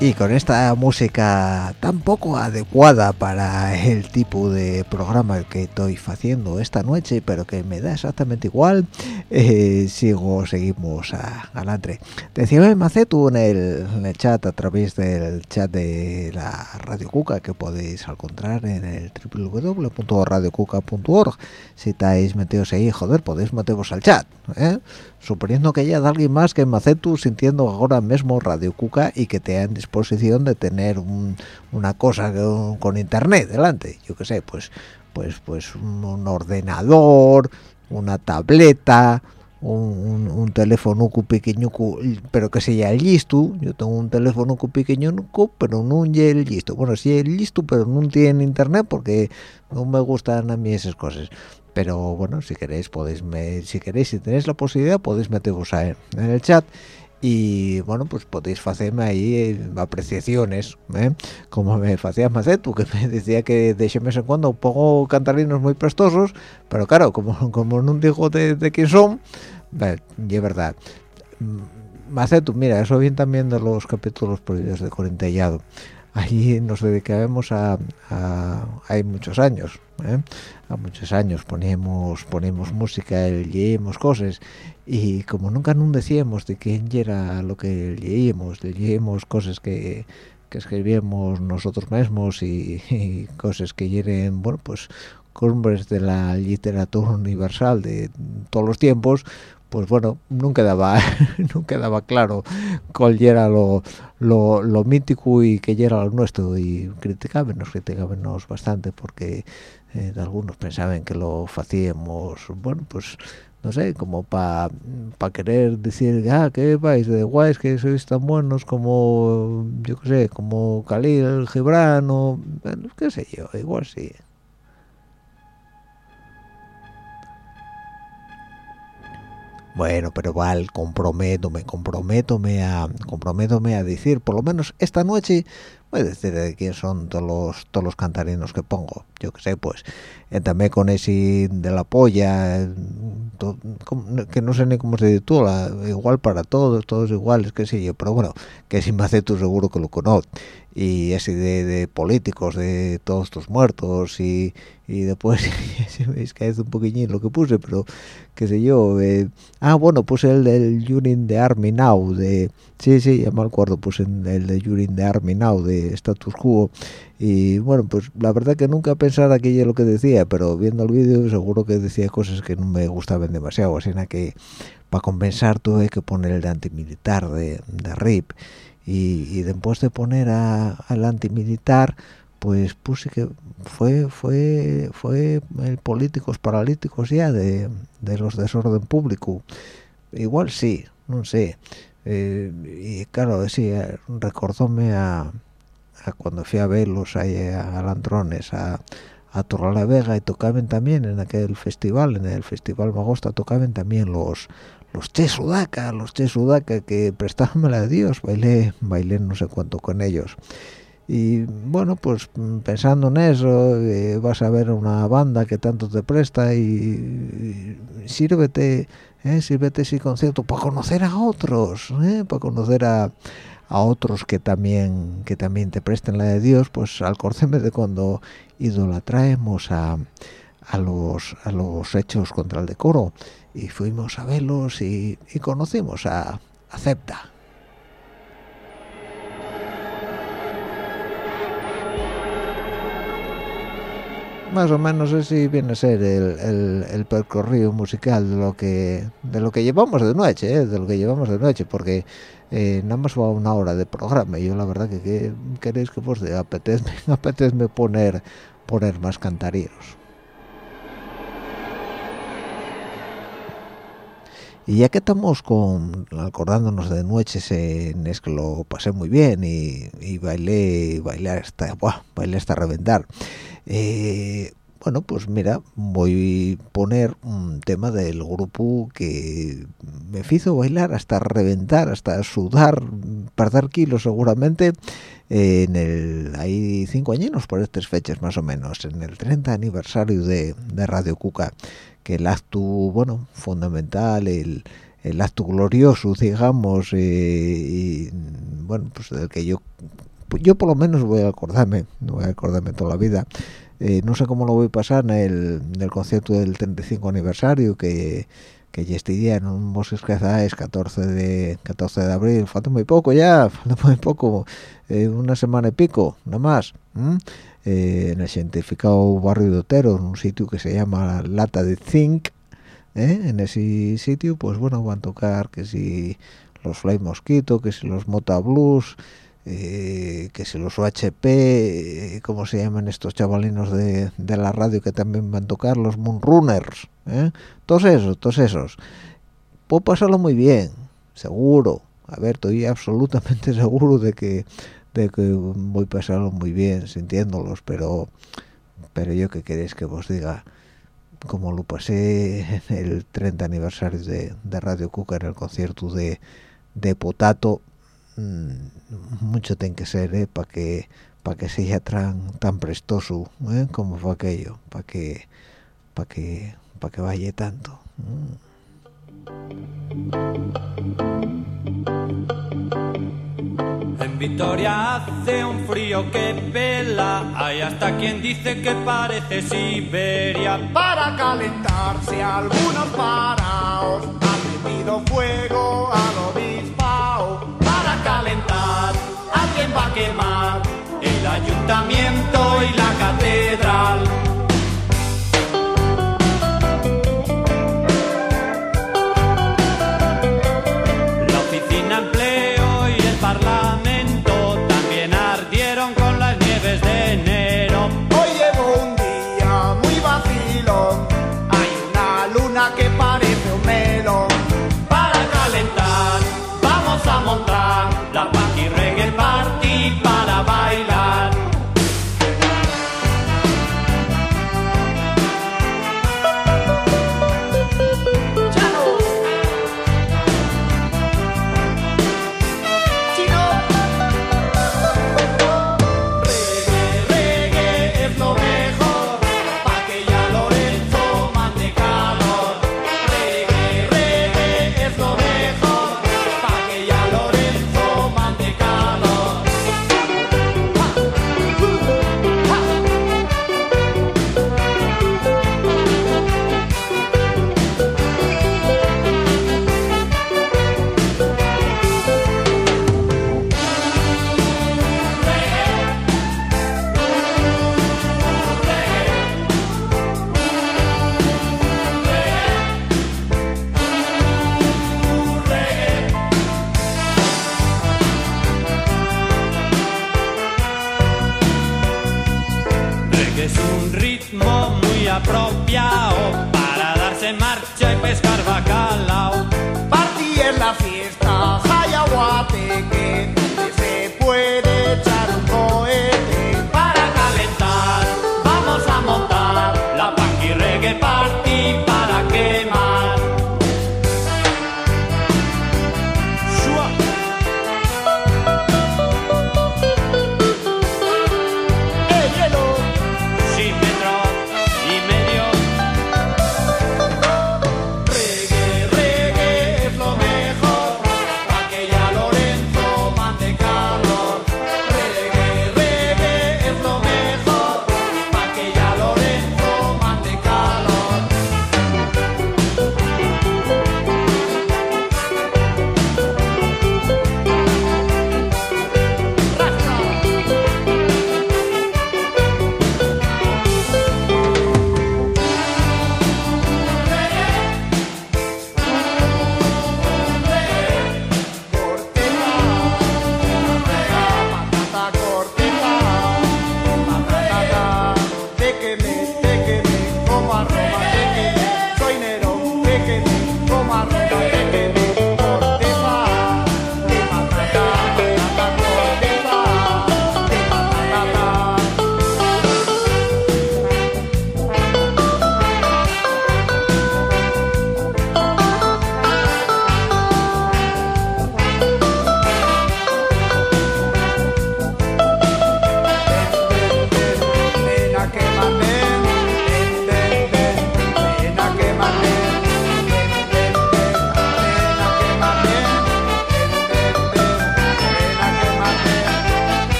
Y con esta música tan poco adecuada para el tipo de programa que estoy haciendo esta noche, pero que me da exactamente igual, eh, sigo, seguimos a, adelante. Decía Macetu en el, chat, a través del chat de la Radio Cuca, que podéis encontrar en el www.radiocuca.org. Si estáis metidos ahí, joder, podéis meteros al chat, ¿eh? suponiendo que haya alguien más que Macetu sintiendo ahora mismo Radio Cuca y que te en disposición de tener un- una cosa con, con internet delante, yo qué sé, pues pues pues un ordenador, una tableta, un, un, un teléfono pequeño, pero que sea listo. Yo tengo un teléfono pequeño, pero no es listo. Bueno, sí es listo, pero no tiene internet porque no me gustan a mí esas cosas pero bueno si queréis podéis me- si queréis si tenéis la posibilidad podéis meteros en el chat y bueno pues podéis hacerme ahí eh, apreciaciones ¿eh? como me hacía Macetu que me decía que de mes en cuando pongo cantarinos muy prestosos pero claro como, como no digo de, de quién son y es verdad Mm, Macetu mira eso bien también de los capítulos prohibidos de Corintellado ahí nos dedicábamos a, a hay muchos años ¿eh? a muchos años poníamos poníamos música leíamos cosas y como nunca no decíamos de quién era lo que leíamos leíamos cosas que que escribíamos nosotros mismos y, cosas que hieren bueno pues cumbres de la literatura universal de todos los tiempos pues bueno, nunca daba, nunca daba claro cuál era lo, lo, lo mítico y que era lo nuestro. Y criticábamos, criticábamos bastante porque eh, algunos pensaban que lo hacíamos, bueno, pues no sé, como para pa querer decir, ah, que vais de guays, que sois tan buenos como, yo qué sé, como Khalil Gibran o, bueno, qué sé yo, igual sí. Bueno, pero val, comprométome, comprométome a, comprométome a decir, por lo menos esta noche, voy a decir de quién son todos los, todos los cantarinos que pongo. Yo que sé, pues, eh, también con ese de la polla, eh, que no sé ni cómo se titula, igual para todos, todos iguales, qué sé yo, pero bueno, que si me hace tú seguro que lo conoces. Y ese de, de políticos, de todos estos muertos, y, y después, si veis que es un poquillín lo que puse, pero qué sé yo, eh, ah, bueno, puse el del Jurin de Army Now, de, sí, sí, ya me acuerdo, puse el de Jurin de Army Now, de Status Quo, y bueno, pues la verdad que nunca pensara aquello lo que decía, pero viendo el vídeo seguro que decía cosas que no me gustaban demasiado, así que para compensar tuve que poner el de antimilitar de, de RIP, y, y después de poner a- al antimilitar, pues puse que fue fue fue el políticos paralíticos ya de, de los desorden público. Igual sí no sé. Eh, y claro sí eh, recordóme a, a cuando fui a verlos ahí a Landrones a a Torre Vega y tocaban también en aquel festival en el festival Magosta tocaban también los los Che Sudaca, los Che Sudaca que prestaban a Dios, bailé, bailé no sé cuánto con ellos. Y bueno, pues pensando en eso, eh, vas a ver una banda que tanto te presta y, sírvete, eh, sírvete ese concierto para conocer a otros, eh, para conocer a, a otros que también que también te presten la de Dios, pues acordéme de cuando idolatraemos a, a los a los hechos contra el decoro y fuimos a verlos y, conocimos a Acepta. más o menos ese viene a ser el, el, el percorrido musical de lo que de lo que llevamos de noche ¿eh? de lo que llevamos de noche porque eh, nada más va una hora de programa y yo la verdad que, que queréis que pues apetezme apetezme poner poner más cantarieros y ya que estamos con acordándonos de noches en es que lo pasé muy bien y, bailé bailé hasta bailé hasta reventar. Eh, bueno pues mira voy a poner un tema del grupo que me hizo bailar hasta reventar hasta sudar perder kilos seguramente en el hay cinco años por estas fechas más o menos en el 30 aniversario de, de Radio Cuca que el acto bueno fundamental el, el acto glorioso digamos eh, y bueno pues del que yo yo por lo menos voy a acordarme voy a acordarme toda la vida. Eh, no sé cómo lo voy a pasar en el, en el concierto del 35 aniversario que que ya este día en un Bosques es 14 de 14 de abril falta muy poco ya falta muy poco eh, una semana y pico nada más eh, en el cientificado barrio de Otero en un sitio que se llama Lata de Zinc ¿eh? en ese sitio pues bueno van a tocar que si los Fly Mosquito que si los Mota Blues eh, que si los UHP, eh, ¿cómo se llaman estos chavalinos de, de, la radio que también van a tocar? Los Moonrunners, ¿eh? todos esos, todos esos. Puedo pasarlo muy bien, seguro. A ver, estoy absolutamente seguro de que, de que voy a pasarlo muy bien sintiéndolos, pero, pero yo que queréis que os diga, como lo pasé en el 30 aniversario de, de Radio Cuca en el concierto de, de Potato, mucho tiene que ser ¿eh? para que para que sea tan tan prestoso ¿eh? como fue aquello para que para que para que vaya tanto En Vitoria hace un frío que pela, hay hasta quien dice que parece Siberia. Para calentarse algunos paraos han metido fuego al obispao calentar, alguien va a quemar el ayuntamiento y la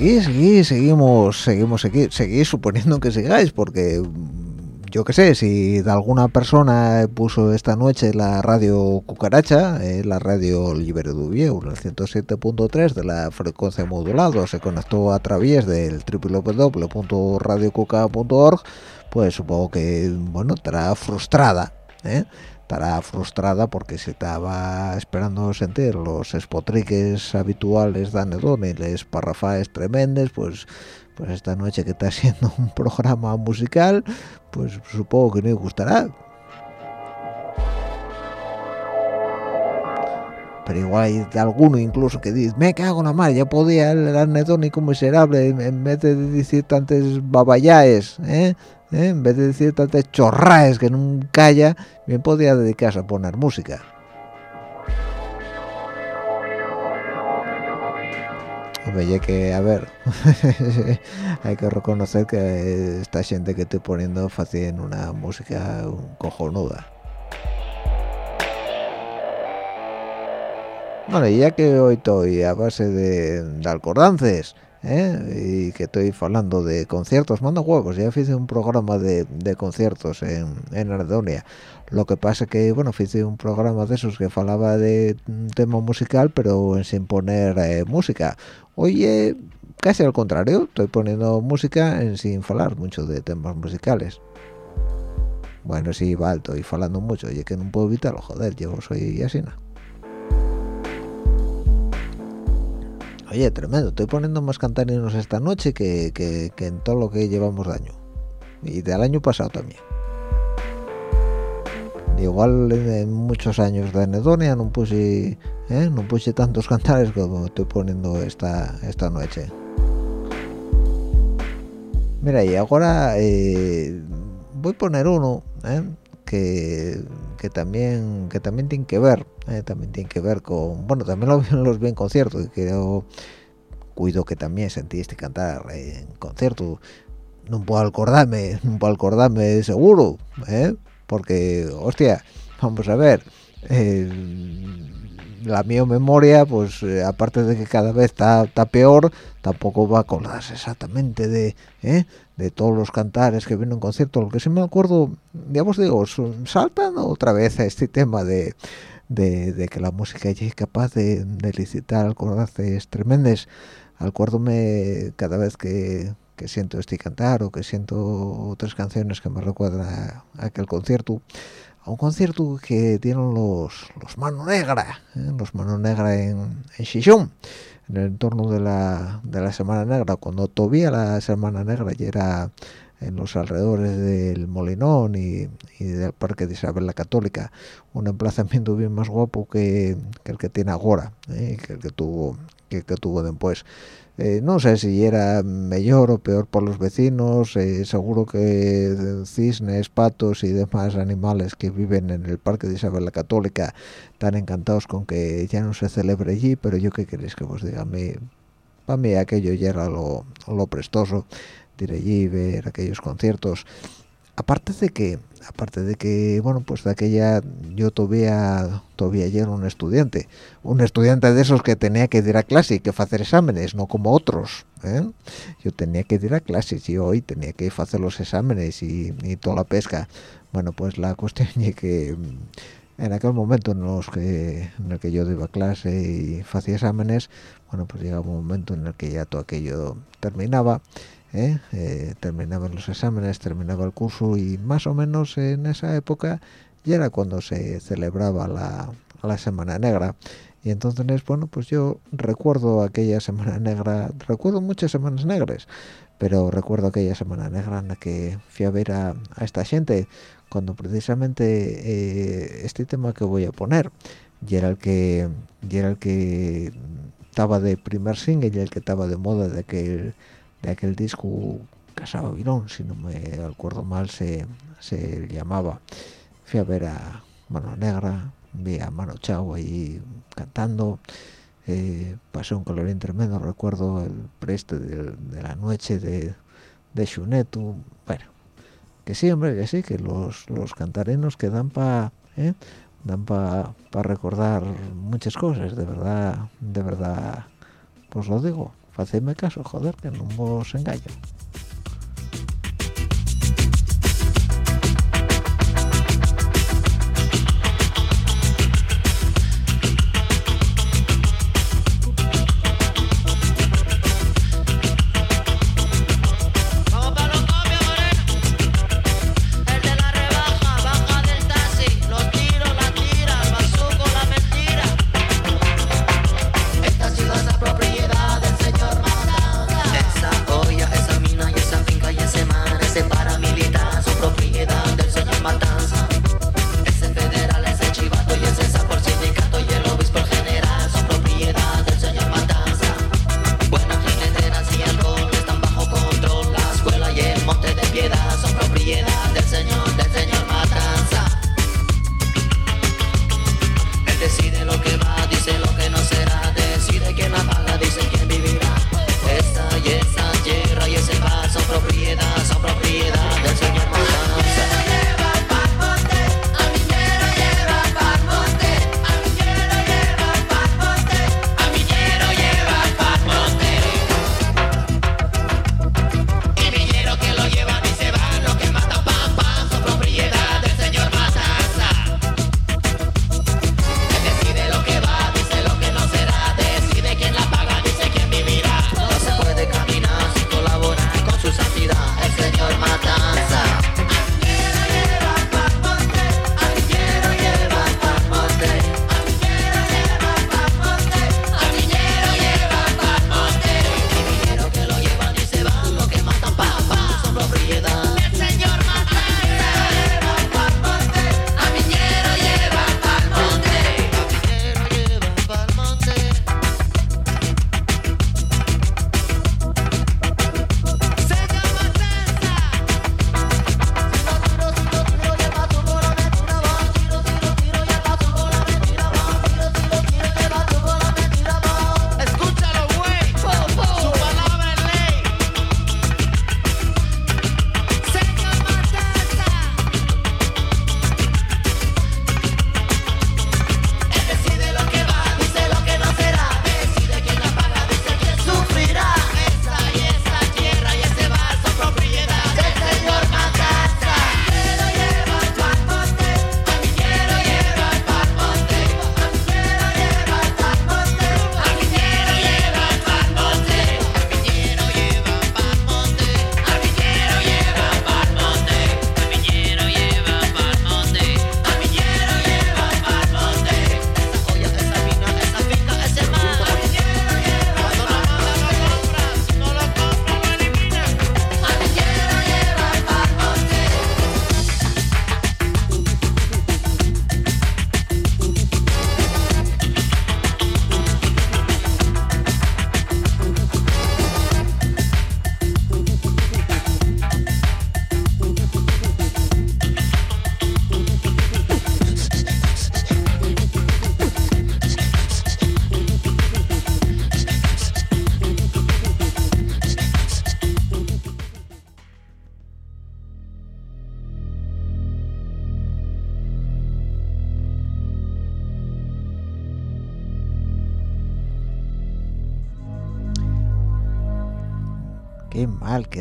seguís, seguís, seguimos, seguimos, seguís, suponiendo que sigáis, porque mm, yo qué sé, si de alguna persona puso esta noche la radio Cucaracha, eh, la radio Libre de Uvieu, el 107.3 de la frecuencia modulada, se conectó a través del www.radiocuca.org, pues supongo que, bueno, estará frustrada, ¿eh? Estará frustrada porque se estaba esperando sentir los espotriques habituales de Anedón y les parrafaes tremendes, pues pues esta noche que está siendo un programa musical, pues supongo que no le gustará. Pero igual hay alguno incluso que dice, me cago en la mar, ya podía el anedónico miserable en vez de decir tantas babayaes, ¿eh? ¿Eh? en vez de decir tantas chorraes que no calla, bien podía dedicarse a poner música. Oye, que, a ver, hay que reconocer que esta gente que estoy poniendo en una música cojonuda. Bueno, y ya que hoy estoy a base de, de alcordances, ¿eh? y que estoy hablando de conciertos, manda huevos, ya hice un programa de, de conciertos en, en Ardonia. Lo que pasa que, bueno, hice un programa de esos que falaba de un tema musical, pero sin poner eh, música. Oye, casi al contrario, estoy poniendo música en sin hablar mucho de temas musicales. Bueno, sí, va, estoy hablando mucho, oye, que no puedo evitarlo, joder, yo soy así, Oye, tremendo, estoy poniendo más cantarinos esta noche que, que, en todo lo que llevamos de año. Y del año pasado también. Igual en muchos años de anedonia no puse, ¿eh? no puse tantos cantares como estoy poniendo esta, esta noche. Mira, y ahora eh, voy a poner uno ¿eh? Que, que, también que también tiene que ver eh, también tiene que ver con bueno también lo, los vi en concierto y creo cuido que también sentiste cantar en concierto no puedo acordarme no puedo acordarme seguro ¿eh? porque hostia vamos a ver eh, la mi memoria pues eh, aparte de que cada vez está, está peor tampoco va a acordarse exactamente de ¿eh? de todos los cantares que vienen en concierto lo que sí me acuerdo ya os digo saltan otra vez a este tema de de, de, que la música es capaz de, de licitar acordaces tremendes. Acuérdome cada vez que, que, siento este cantar o que siento otras canciones que me recuerdan a, a aquel concierto, a un concierto que tienen los, los Mano Negra, ¿eh? los Mano Negra en, en Chichón, en el entorno de la, de la Semana Negra, cuando todavía la Semana Negra ya era en los alrededores del Molinón y, y, del Parque de Isabel la Católica, un emplazamiento bien más guapo que, que el que tiene ahora, ¿eh? que el que tuvo que, que tuvo después. Eh, no sé si era mejor o peor por los vecinos, eh, seguro que cisnes, patos y demás animales que viven en el Parque de Isabel la Católica están encantados con que ya no se celebre allí, pero yo qué queréis que os diga, a mí, para mí aquello ya era lo, lo prestoso ir allí ver aquellos conciertos aparte de que aparte de que bueno pues de aquella yo todavía todavía era un estudiante un estudiante de esos que tenía que ir a clase y que hacer exámenes no como otros ¿eh? yo tenía que ir a clases y hoy tenía que hacer los exámenes y, y toda la pesca bueno pues la cuestión es que en aquel momento en, los que, en el que yo iba a clase y hacía exámenes bueno pues llegaba un momento en el que ya todo aquello terminaba ¿eh? Eh, terminaban los exámenes, terminaba el curso y más o menos en esa época ya era cuando se celebraba la, Semana Negra. Y entonces, bueno, pues yo recuerdo aquella Semana Negra, recuerdo muchas Semanas Negras, pero recuerdo aquella Semana Negra en la que fui a ver a, esta gente, cuando precisamente eh, este tema que voy a poner, y era el que, era el que estaba de primer single y el que estaba de moda de aquel de aquel disco Casaba Virón, si no me acuerdo mal se, se llamaba. Fui a ver a Mano Negra, vi a Mano Chao ahí cantando, eh, pasé un color tremendo, recuerdo el preste de, la noche de, de Xunetu, bueno, que sí, hombre, que sí, que los, los cantarinos que dan para... ¿eh? para pa recordar muchas cosas, de verdad, de verdad, pues lo digo, hacedme caso joder que no os engaño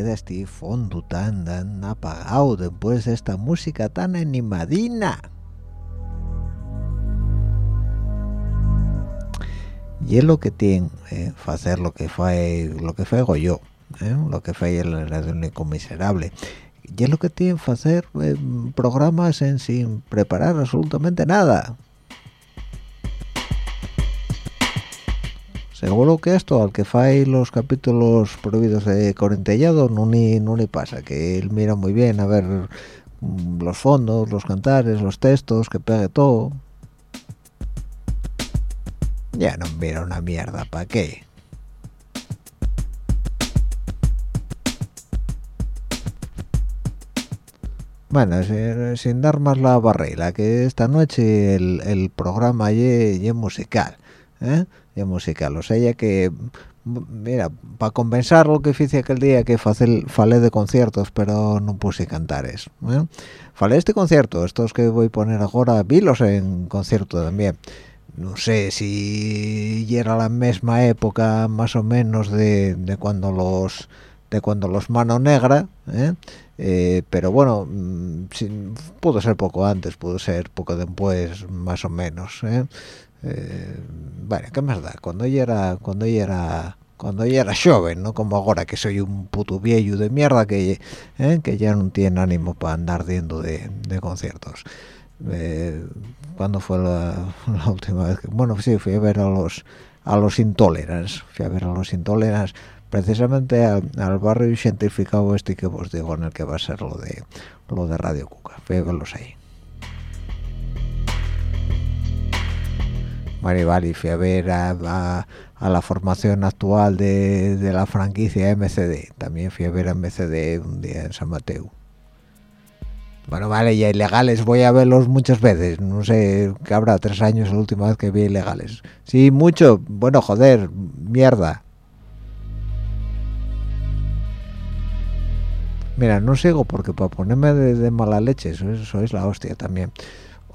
mal queda este fondo tan, tan apagado después de esta música tan animadina. Y es lo que tiene eh, hacer lo que fue lo que hago yo eh, lo que fue el, el único miserable y es lo que tiene hacer eh, programas en sin preparar absolutamente nada seguro que esto al que fai los capítulos prohibidos de Corintellado no ni no ni pasa que él mira muy bien a ver mm, los fondos los cantares los textos que pegue todo ya no mira una mierda ¿para qué? Bueno, sin, dar más la barrera, que esta noche el, programa es musical, ¿eh? Y musical, o sea, ya que, mira, para compensar lo que hice aquel día que facel, falé de conciertos, pero no puse cantares, ¿eh? Falé este concierto, estos que voy a poner ahora, vilos en concierto también, no sé si era la misma época más o menos de, de cuando los de cuando los mano negra ¿eh? Eh, pero bueno mm, sí, pudo ser poco antes pudo ser poco después más o menos ¿eh? Eh, qué más da cuando ella era cuando ella era cuando ella era joven no como ahora que soy un puto viejo de mierda que ¿eh? que ya no tiene ánimo para andar yendo de, conciertos eh, cuando fue la, la última vez que, bueno sí fui a ver a los a los intolerans fui a ver a los intolerans precisamente al, al barrio científico este que os digo en el que va a ser lo de lo de Radio Cuca fui a verlos ahí Vale, vale, fui a ver a, a- a la formación actual de, de la franquicia MCD. También fui a ver a MCD un día en San Mateo. Bueno, vale, ya ilegales voy a verlos muchas veces. No sé, que habrá tres años la última vez que vi ilegales. Sí, mucho. Bueno, joder, mierda. Mira, no sigo porque para ponerme de, de mala leche, es la hostia también.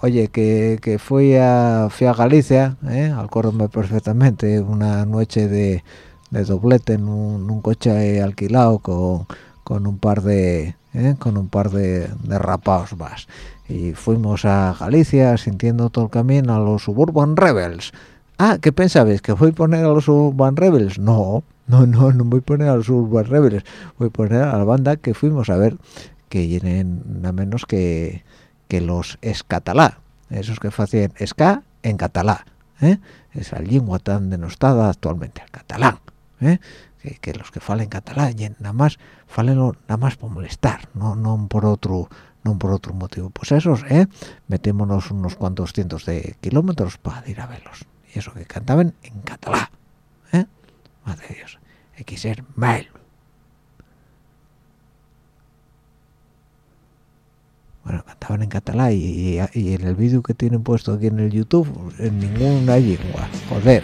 Oye, que, que fui a fui a Galicia, ¿eh? acuérdame perfectamente, una noche de, doblete en un, coche alquilado con, con un par de ¿eh? con un par de, de más. Y fuimos a Galicia sintiendo todo el camino a los Suburban Rebels. Ah, ¿qué pensabais? ¿Que voy a poner a los Urban Rebels? No, no, no, no voy a poner a los Urban Rebels. Voy a poner a la banda que fuimos a ver, que tienen nada menos que, que los escatalá. Esos que hacían ska en catalá. ¿eh? Esa lengua tan denostada actualmente, el catalán. ¿eh? Que, los que falen catalán, nada más, falenlo nada más por molestar, no, no por otro no por otro motivo. Pues esos, ¿eh? metémonos unos cuantos cientos de kilómetros para ir a verlos eso que cantaban en catalán ¿eh? madre Dios hay que ser mal bueno cantaban en catalán y, y- y en el vídeo que tienen puesto aquí en el YouTube en ninguna lengua joder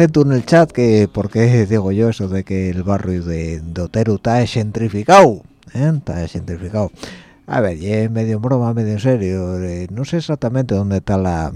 Macetu en el chat que por qué digo yo eso de que el barrio de, de Otero está gentrificado, ¿eh? está gentrificado. A ver, y es medio broma, medio serio. eh, no sé exactamente dónde está la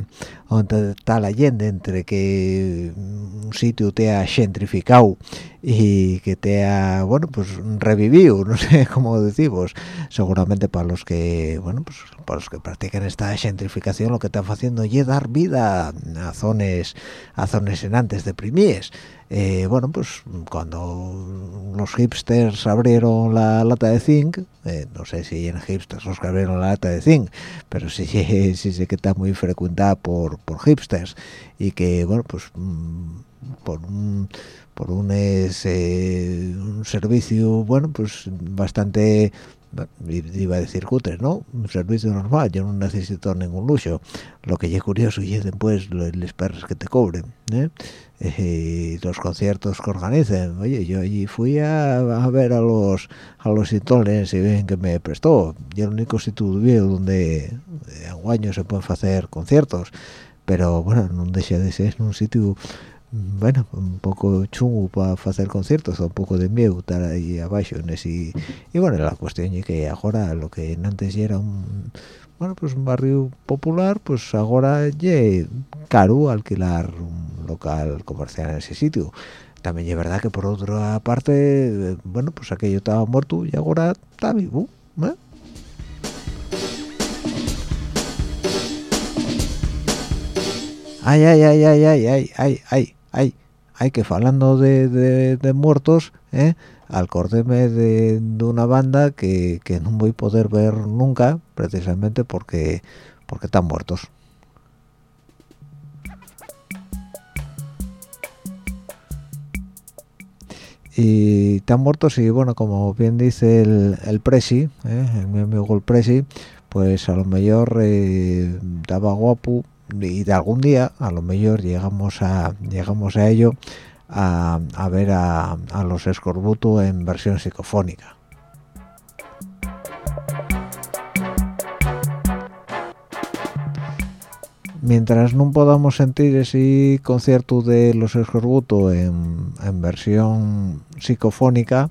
dónde está la leyenda entre que un sitio te ha gentrificado y que te ha, bueno, pues revivido, no sé cómo decimos. Seguramente para los que, bueno, pues para los que practican esta gentrificación lo que están haciendo es dar vida a zonas a zonas enantes deprimidas. Eh, bueno, pues cuando los hipsters abrieron la lata de zinc, eh, no sé si en hipsters los que abrieron la lata de zinc, pero sí, sí, sé que está muy frecuentada por, por hipsters y que, bueno, pues mm, por un por un, es, eh, un servicio, bueno, pues bastante iba a decir cutre, ¿no? Un servicio normal, yo no necesito ningún lujo. Lo que es curioso y es después los perros que te cobren, ¿eh? Eh, los conciertos que organicen. Oye, yo allí fui a, a ver a los a los sintones y ven que me prestó. Yo el único sitio donde en año se pueden hacer conciertos, pero bueno, no deja de ser un sitio bueno, un poco chungo para hacer conciertos, un poco de miedo estar ahí abajo ese, y bueno, la cuestión es que ahora lo que antes era un bueno, pues un barrio popular, pues ahora ya caro alquilar un local comercial en ese sitio. También es verdad que por otra parte, bueno, pues aquello estaba muerto y ahora está vivo, ¿eh? Ay, ay, ay, ay, ay, ay, ay, ay, ay, ay, que falando de, de, muertos, ¿eh? acordéme de, una banda que, que no voy a poder ver nunca, precisamente porque, porque están muertos. y están muertos y bueno como bien dice el, Presi ¿eh? el mi amigo Presi pues a lo mejor eh, daba guapo y de algún día a lo mejor llegamos a llegamos a ello a, a ver a, a los escorbuto en versión psicofónica. Mientras no podamos sentir ese concierto de los escorbuto en, en versión psicofónica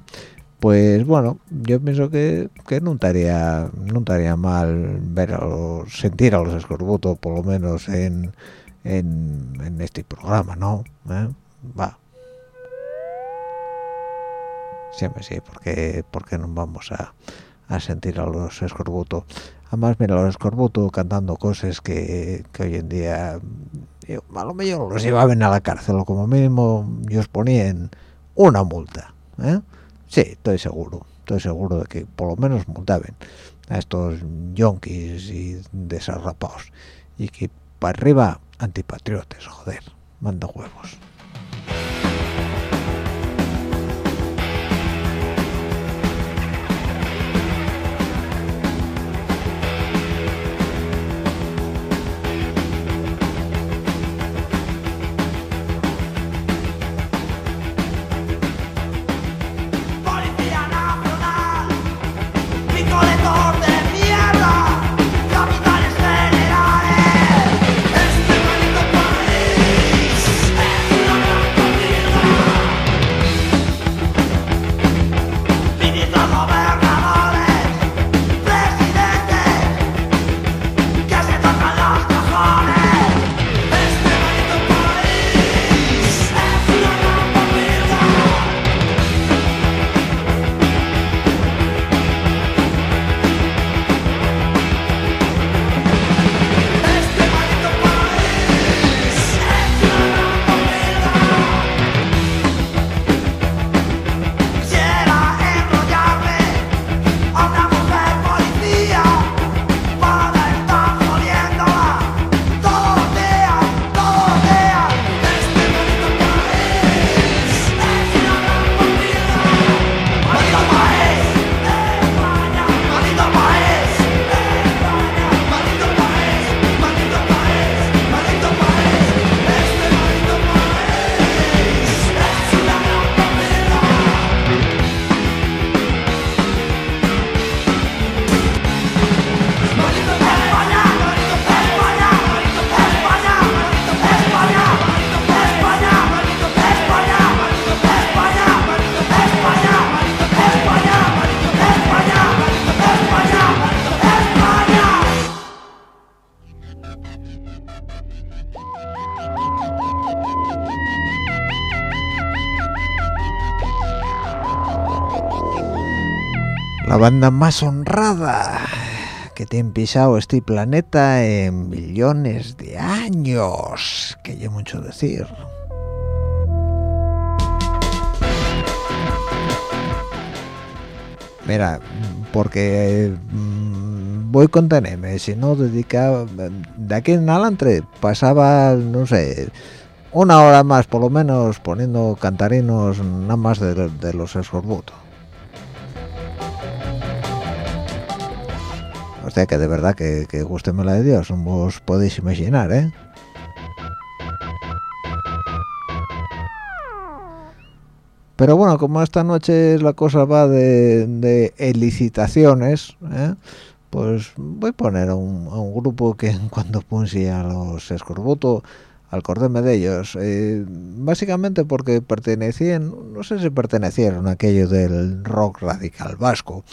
pues bueno yo pienso que, que no estaría no estaría mal ver o sentir a los escorbuto por lo menos en, en, este programa no ¿Eh? va siempre sí porque porque no vamos a, a sentir a los escorbuto además mira los escorbuto cantando cosas que, que hoy en día yo, a lo mejor los llevaban a la cárcel o como mínimo ellos ponían una multa ¿eh? Sí estoy seguro estoy seguro de que por lo menos multaban a estos yonkis y desarrapados y que para arriba antipatriotas joder manda huevos banda más honrada que tiene pisado este planeta en millones de años, que hay mucho decir. Mira, porque mm, voy con tenerme, si no dedicaba, de aquí en adelante pasaba, no sé, una hora más por lo menos poniendo cantarinos nada más de, de los escorbutos. Que de verdad que, que gústeme la de Dios, vos podéis imaginar, ¿eh? Pero bueno, como esta noche la cosa va de, de elicitaciones, ¿eh? pues voy a poner a un, a un grupo que en cuanto puse a los escorbutos, acordarme de ellos, eh, básicamente porque pertenecían, no sé si pertenecieron a aquello del rock radical vasco,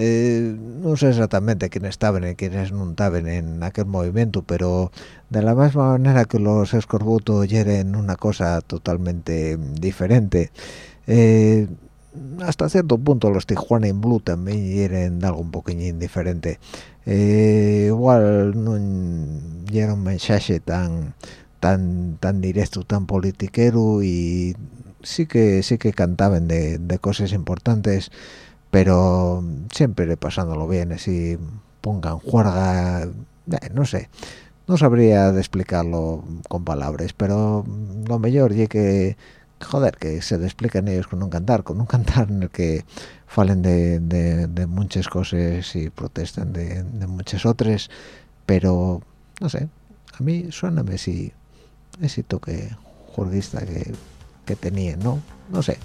eh, no sé exactamente quiénes estaban y quiénes no estaban en aquel movimiento, pero de la misma manera que los escorbutos eran una cosa totalmente diferente, eh, hasta cierto punto los Tijuana in Blue también eran algo un poquillín diferente. Eh, igual no era un mensaje tan tan tan directo, tan politiquero y sí que sí que cantaban de, de cosas importantes pero siempre pasándolo bien así pongan juerga eh, no sé. No sabría de explicarlo con palabras pero lo mejor y que joder que se explican ellos con un cantar con un cantar en el que falen de, de, muchas cosas y protestan de, de, muchas otras. Pero no sé a mí suéname si ese toque juerguista que, que tenía no no sé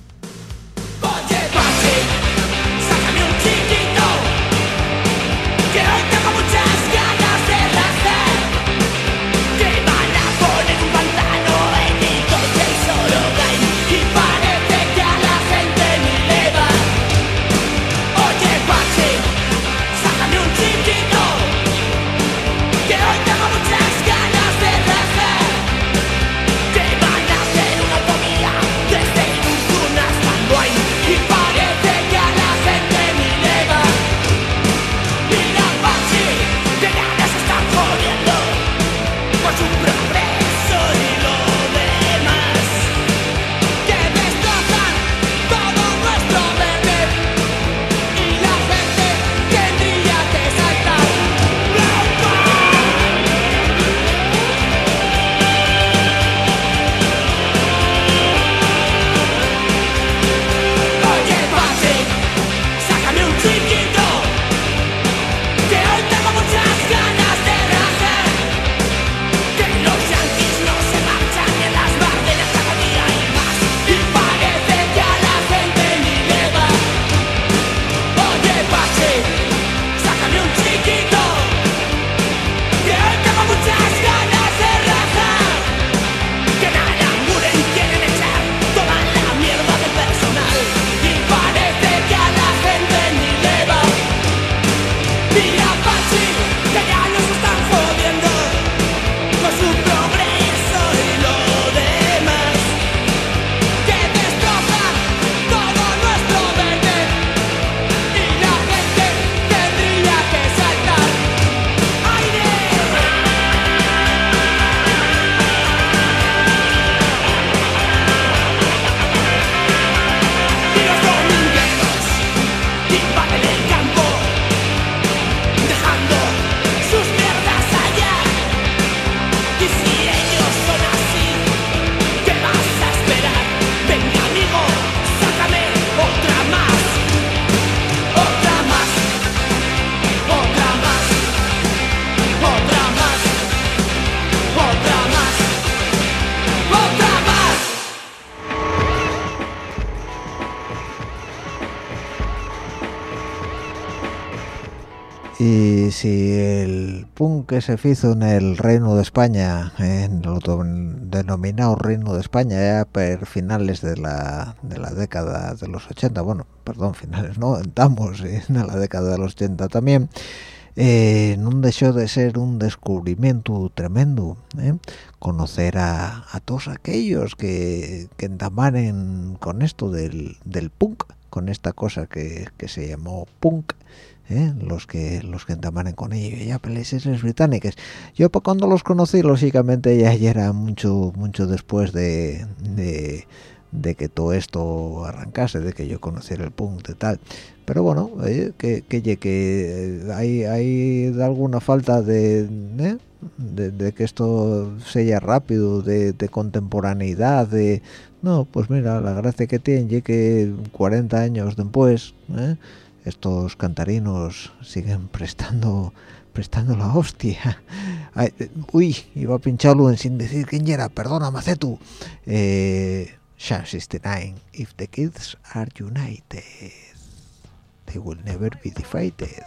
que se hizo en el Reino de España, en el denominado Reino de España, ya per finales de la, de la década de los 80, bueno, perdón, finales, no, estamos en la década de los 80 también, eh, no dejó de ser un descubrimiento tremendo, ¿eh? conocer a, a todos aquellos que, que entamaran con esto del, del punk, con esta cosa que, que se llamó punk ¿eh? los que los que entramaron con ello ya islas británicas yo cuando los conocí lógicamente ya, era mucho mucho después de, de que todo esto arrancase, de que yo conociera el punk de tal. Pero bueno, eh, que, que, que, que hay, hay alguna falta de, ¿eh? de, de, que esto sea rápido, de, de, contemporaneidad, de... No, pues mira, la gracia que tiene que 40 años después, ¿eh? Estos cantarinos siguen prestando prestando la hostia. Uy, iba a pincharlo sin decir quién era, perdona, Macetu. Eh, Sham 69, if the kids are united, they will never be divided.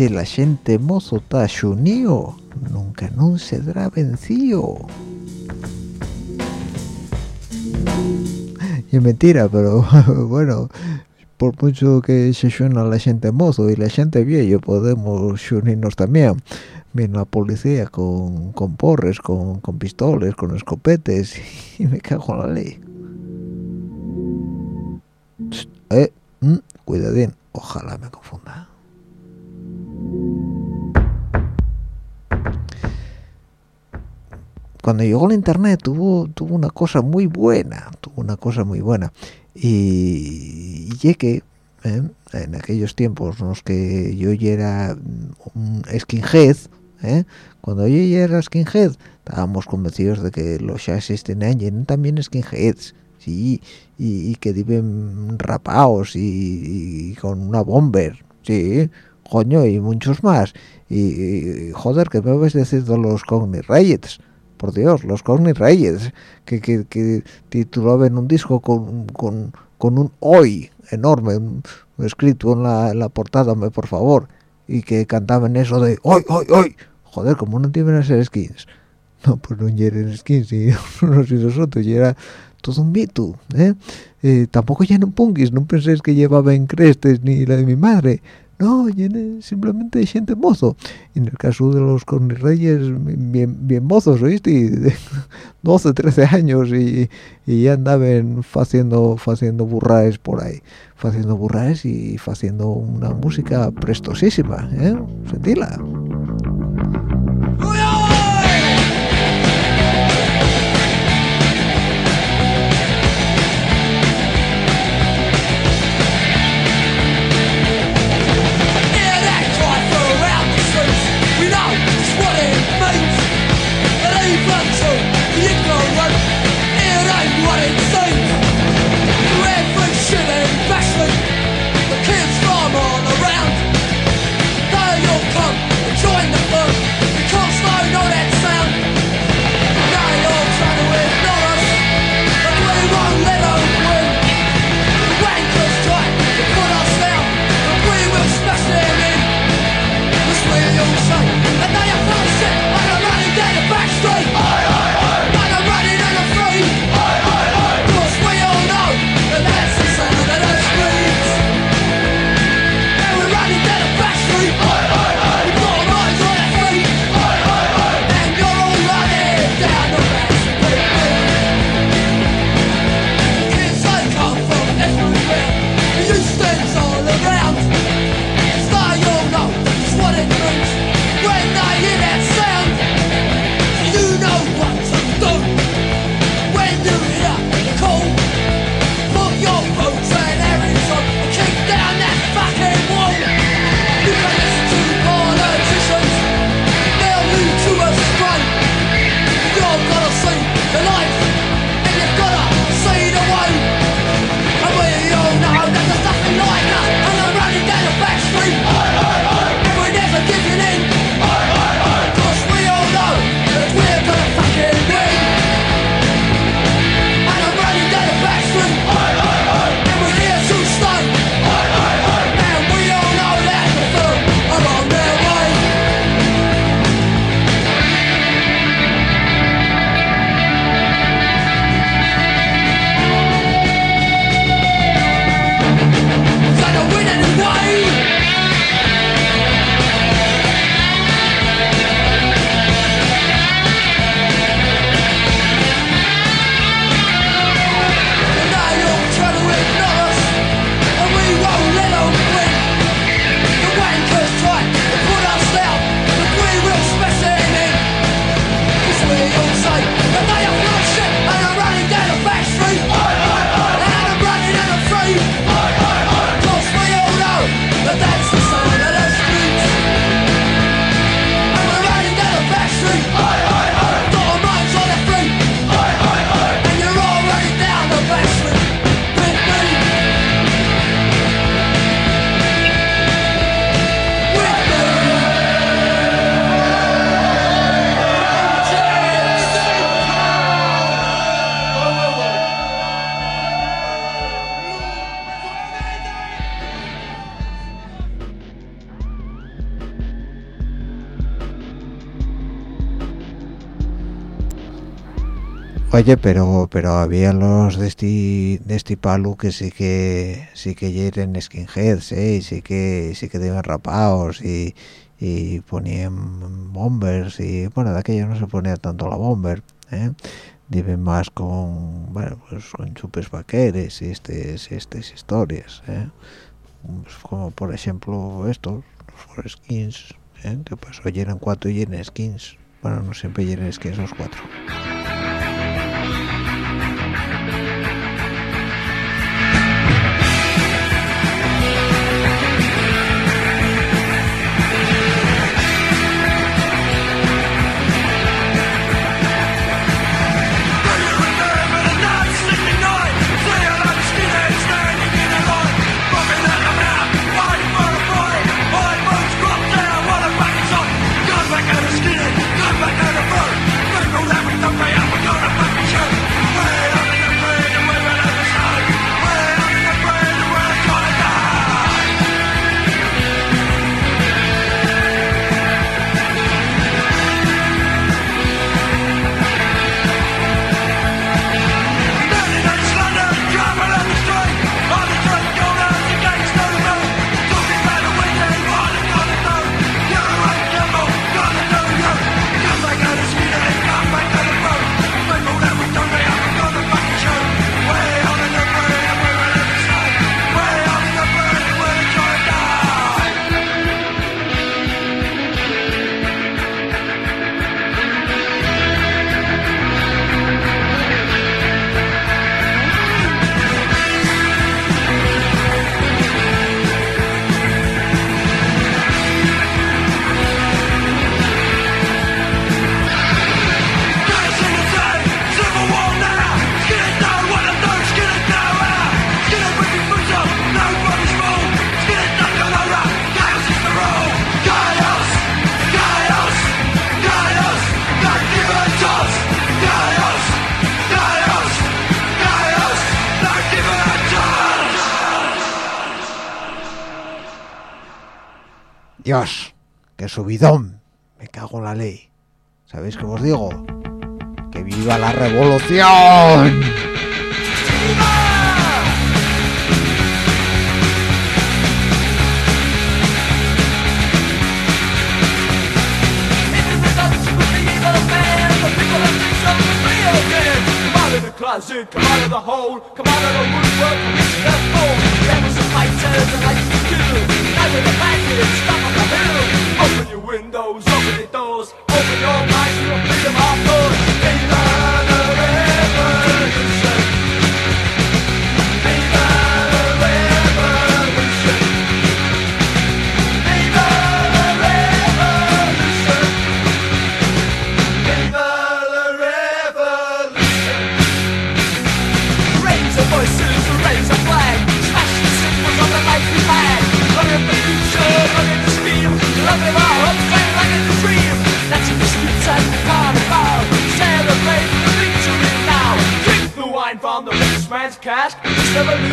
Si la gente mozo está xunío, nunca non se dará vencío. Y es mentira, pero bueno, por mucho que se suena la gente mozo y la gente viejo, podemos unirnos también. Viene la policía con, con porres, con, con pistoles, con escopetes, y me cago en la ley. eh, mm, cuidadín, ojalá me confunda. Cuando llegó el internet tuvo, tuvo una cosa muy buena, tuvo una cosa muy buena. Y, y que eh, en aquellos tiempos en los que yo ya era skinhead, eh, cuando yo era skinhead, estábamos convencidos de que los chasis tenían también skinheads, sí, y, que viven rapados y, con una bomber, sí, coño, y muchos más. Y, joder, que me ves decir de los Cogni Reyes, por Dios, los Cogni Reyes, que, que, titulaban un disco con, con, con un hoy enorme, un- escrito en la, portada, hombre, por favor, y que cantaban eso de hoy, hoy, hoy. Joder, como no tienen a ser skins. No, pues no eran skins, y unos y los otros, y era todo un mito, ¿eh? Eh, tampoco eran punkis, no penséis que llevaban crestes ni la de mi madre. No, simplemente gente mozo. En el caso de los Reyes, bien, bien mozos, ¿oíste? De 12, 13 años y, y ya andaban haciendo, haciendo burraes por ahí. Haciendo burraes y haciendo una música prestosísima, ¿eh? Sentila. fallé, pero pero había los de este de este palo que sí que sí que eran skinheads, ¿eh? y sí que sí que iban rapados y, y ponían bombers y bueno, de aquello no se ponía tanto la bomber, ¿eh? Más con bueno, pues con chupes vaqueres y estas estas historias, ¿eh? pues como por ejemplo estos, los skins, ¿eh? que pues hoy cuatro y eran skins, bueno, no siempre eran skins los cuatro. Dios, qué subidón. Me cago en la ley. ¿Sabéis qué os digo? ¡Que viva la revolución! kazoo. Come out of the hole, come out of the woodwork, reach the pole. Devils and fighters and lights to kill. Night with a package, stop of the hill. Open your windows. never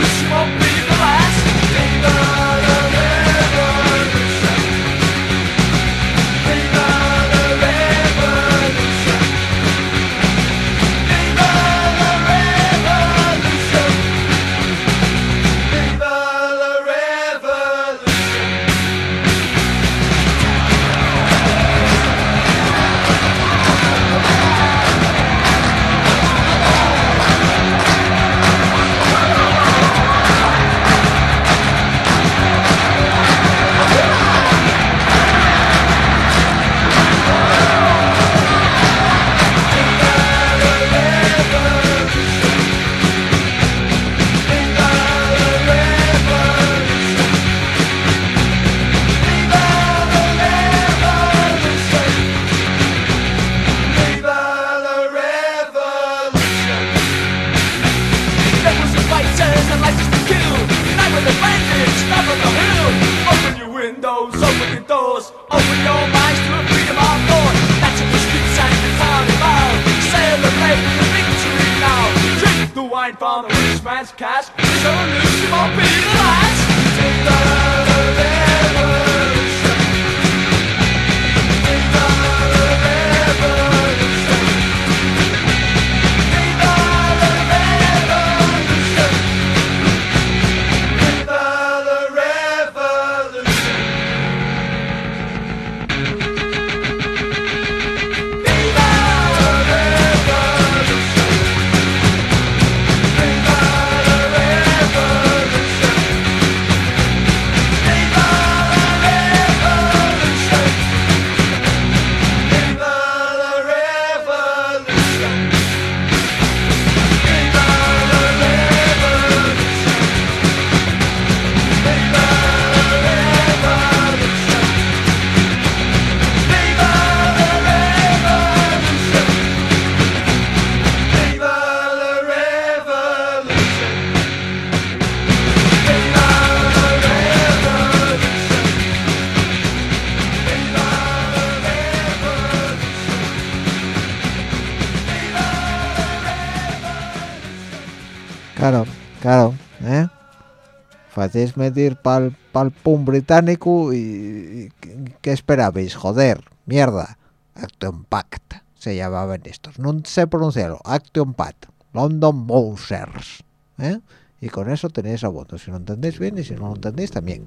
Facéis medir pa'l pa'l pum británico y, y ¿qué- ¿qué esperabais? Joder, mierda. Action Pact se llamaban estos. No sé pronunciarlo. Action Pact. London Bowsers. ¿eh? Y con eso tenéis a voto. Si lo entendéis bien y si no lo entendéis también.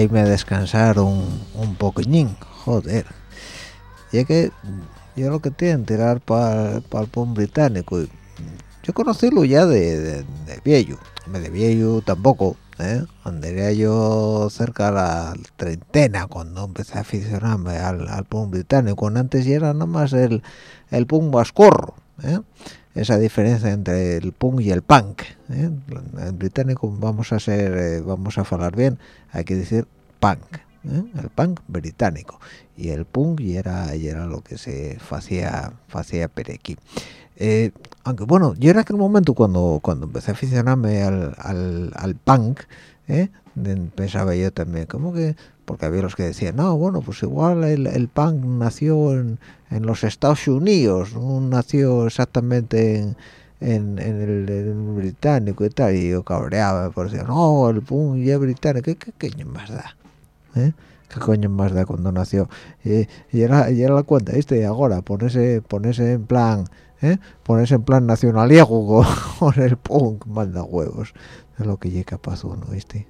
Dejadme descansar un, un poquillín, joder. Y es que yo lo que tienen tirar para el pum británico. y Yo conocílo ya de, de, de viejo, de viejo tampoco, ¿eh? Andaría yo cerca a la treintena cuando empecé a aficionarme al, al pum británico. Antes era nada más el, el pum vascorro, ¿eh? Esa diferencia entre el punk y el punk ¿eh? en británico vamos a ser eh, vamos a hablar bien hay que decir punk ¿eh? el punk británico y el punk y era era lo que se hacía hacía perequi eh, aunque bueno yo en aquel momento cuando cuando empecé a aficionarme al, al, al punk pensaba yo también como que porque había los que decían no bueno pues igual el, el punk nació en, en los Estados Unidos no nació exactamente en, en, en el, el británico y tal y yo cabreaba por decir no el punk ya es británico ¿qué, qué coño más da? ¿eh? ¿qué coño más da cuando nació? y, y era, y era la cuenta ¿viste? ahora ponerse ponerse en plan ¿eh? ponerse en plan nacionaliego con, el punk manda huevos es lo que llega capaz uno ¿viste?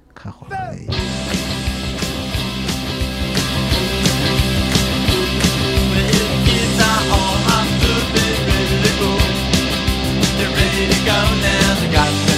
Cajo en la ley. She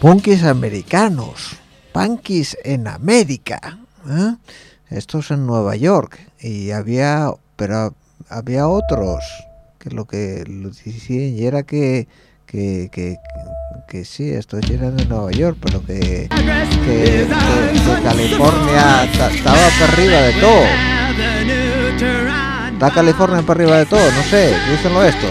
punkis americanos, punkis en América. ¿eh? Estos en Nueva York y había, pero había otros que lo que lo decían y era que que, que, que sí, estos eran de Nueva York, pero que, que, que- que California ta- estaba para arriba de todo. Está California para arriba de todo, no sé, dícenlo estos.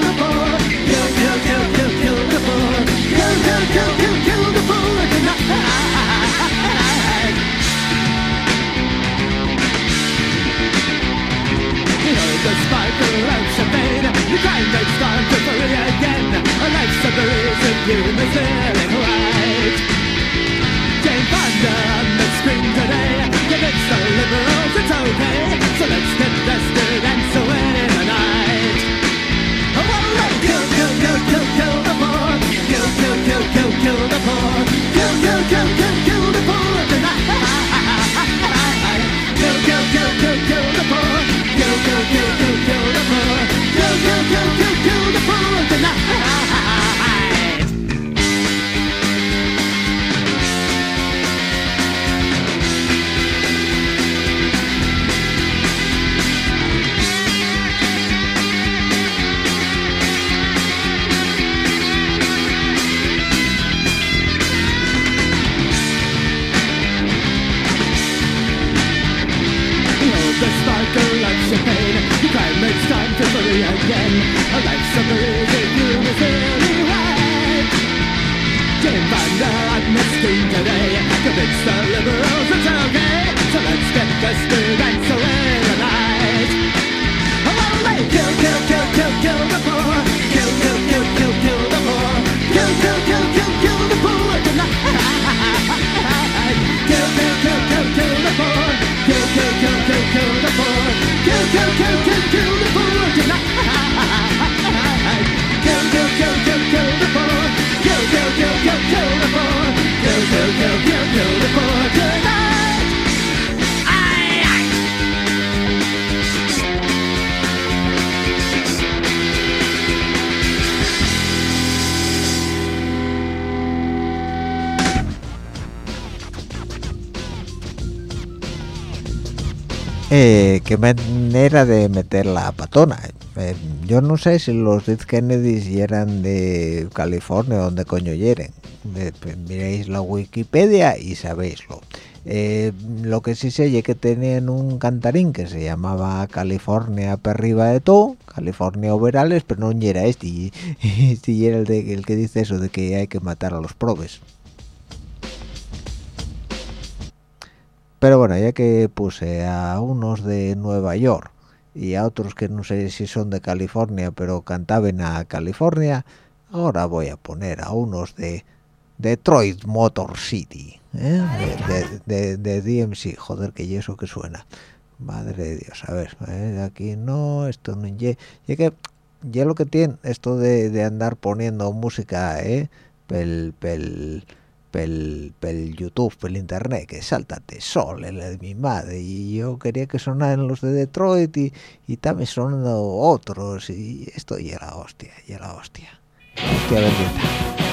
champagne The crime time to free again A life's of the reason you must feeling right Jane Fonda on the screen today Convince the liberals it's okay So let's get vested and so in the night Oh, well, kill, kill, kill, kill, kill the poor Kill, kill, kill, kill, kill the poor broken Life's so great if you miss anyway Didn't find the lightness today. Convince the liberals it's okay. So let's get this through Eh, qué manera de meter la patona. Eh, yo no sé si los Dead Kennedys eran de California o donde coño yeren. Miréis la Wikipedia y sabéislo. Eh, lo que sí sé es que tenían un cantarín que se llamaba California per arriba de todo, California overales, pero no era este. Este era el, de- el que dice eso de que hay que matar a los probes. Pero bueno, ya que puse a unos de Nueva York y a otros que no sé si son de California, pero cantaban a California, ahora voy a poner a unos de Detroit Motor City. ¿eh? de, de, DMC joder que eso que suena madre de Dios a ver ¿eh? aquí no esto no y que ya lo que tiene esto de, andar poniendo música eh pel pel pel, pel YouTube pel internet que sáltate sol el de mi madre y yo quería que sonaran los de Detroit y, y también sonando otros y esto ya la hostia ya la hostia hostia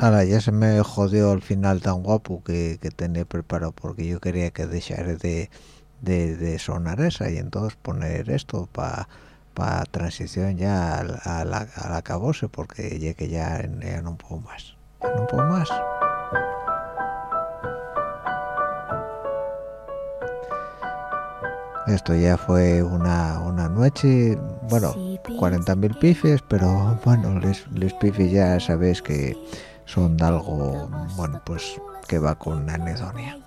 Ahora ya se me jodió el final tan guapo que, que tenía preparado porque yo quería que dejara de, de, de sonar esa y entonces poner esto para pa transición ya al, al, al acabose porque ya que ya, ya no puedo más. Ya no puedo más. Esto ya fue una, una noche, bueno, 40.000 pifes, pero bueno, les, les pifes ya sabéis que son algo, bueno, pues que va con anedonia.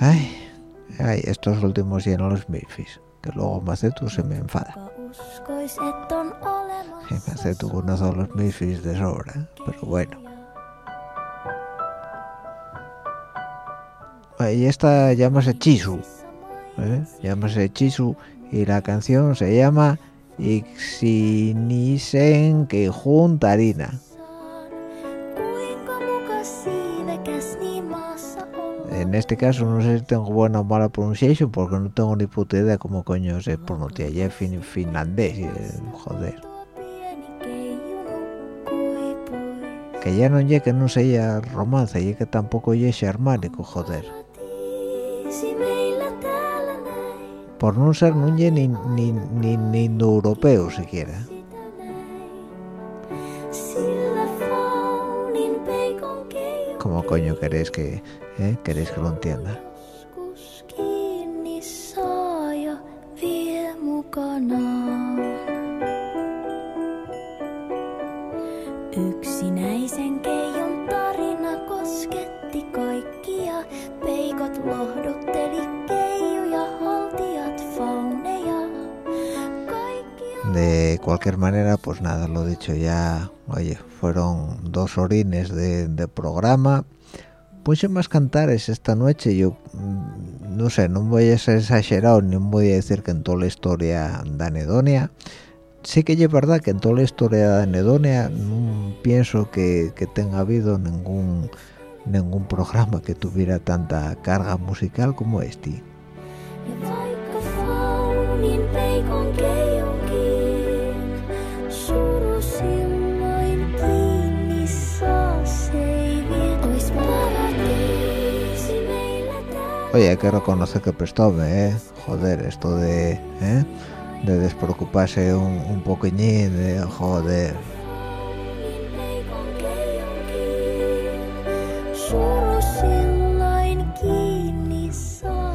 Ay, ay, estos últimos llenos los pifes, que luego Macetu se me enfada. Y Macetu conoce los pifes de sobra, pero bueno. y esta llámase Chisu ¿eh? llámase Chisu y la canción se llama Ixinisen que juntarina en este caso no sé si tengo buena o mala pronunciación porque no tengo ni puta idea cómo coño se pronuncia. Ya fin, finlandés joder. Que ya no llegue que no sea romance y que tampoco llegue germánico joder por no ser ni, ni, ni, ni, ni europeo siquiera. ¿Cómo coño queréis que, eh, queréis que lo entienda? yksinäisen keijon tarina kosketti kaikkia, peikot lohdut De cualquier manera, pues nada, lo dicho ya, oye, fueron dos orines de, de programa. Puse más cantares esta noche, yo mm, no sé, no voy a ser exagerado, ni voy a decir que en toda la historia de Anedonia, sí que es verdad que en toda la historia de Anedonia no pienso que, que tenga habido ningún ningún programa que tuviera tanta carga musical como este. Oye, hay que reconocer que prestome, ¿eh? Joder, esto de, ¿eh? de despreocuparse un, un poquillín, de joder.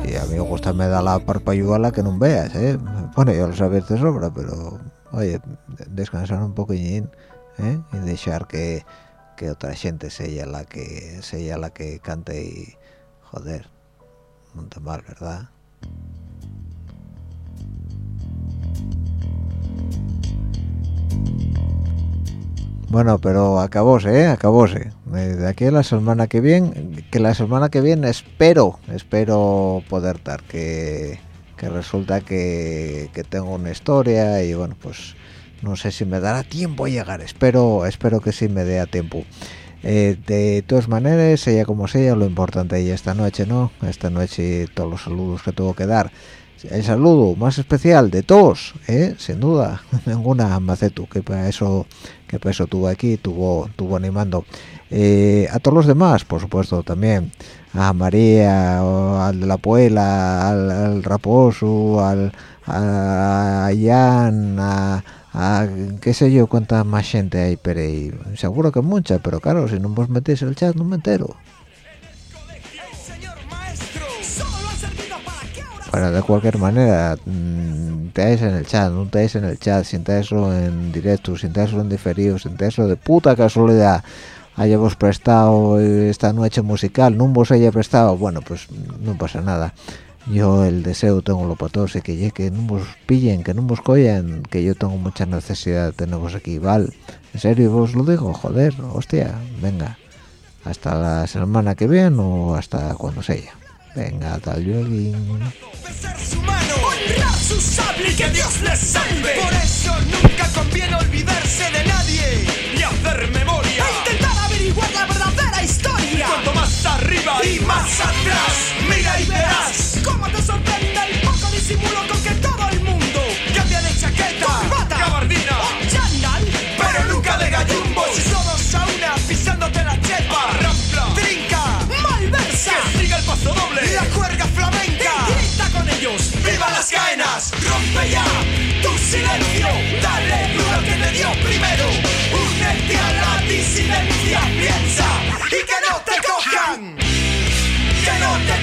Y a mí me gusta me da la parpayuela que no veas, ¿eh? Bueno, ya lo sabes de sobra, pero oye, descansar un poquillín, ¿eh? Y dejar que, que otra gente sea la que sea la que cante y joder, no está mal, ¿verdad? Bueno, pero acabóse, ¿eh? Acabóse. Eh, De aquí a la semana que viene, que la semana que viene espero, espero poder dar, que, que resulta que, que tengo una historia y bueno, pues no sé si me dará tiempo a llegar, espero, espero que sí me dé a tiempo. Eh, de todas maneras, sea como sea, lo importante es esta noche, ¿no? Esta noche todos los saludos que tengo que dar. El saludo más especial de todos, ¿eh? sin duda, ninguna Macetu, que para eso, que para eso tuvo aquí, tuvo, tuvo animando. Eh, a todos los demás, por supuesto, también. A María, al de la Puela, al, al Raposo, al, a a, a qué sé yo, cuánta más gente hay, pero seguro que mucha, pero claro, si no vos metéis el chat no me entero. Bueno, de cualquier manera, mm, teáis en el chat, no teáis en el chat, sintáislo en directo, sintáislo en diferido, sintáislo de puta casualidad, hayamos prestado esta noche musical, no vos haya prestado, bueno, pues no pasa nada. Yo el deseo tengo lo para todos y que llegue, que no vos pillen, que no vos collen, que yo tengo mucha necesidad de teneros aquí, ¿vale? En serio, vos lo digo, joder, hostia, venga. Hasta la semana que viene o hasta cuando sea. Venga, tal sable y que. Por eso nunca conviene olvidarse de nadie y hacer memoria. Y más atrás, mira y verás cómo te sorprende el poco disimulo con que todo el mundo cambia de chaqueta, corbata, gabardina o chándal, pero nunca de gallumbos. Todos a una pisándote la chepa, rampla, trinca, malversa, que siga el paso doble, la cuerda flamenca, grita con ellos, viva las caenas, rompe ya tu silencio, dale duro que te dio primero, únete a la disidencia, piensa y que no te cojan,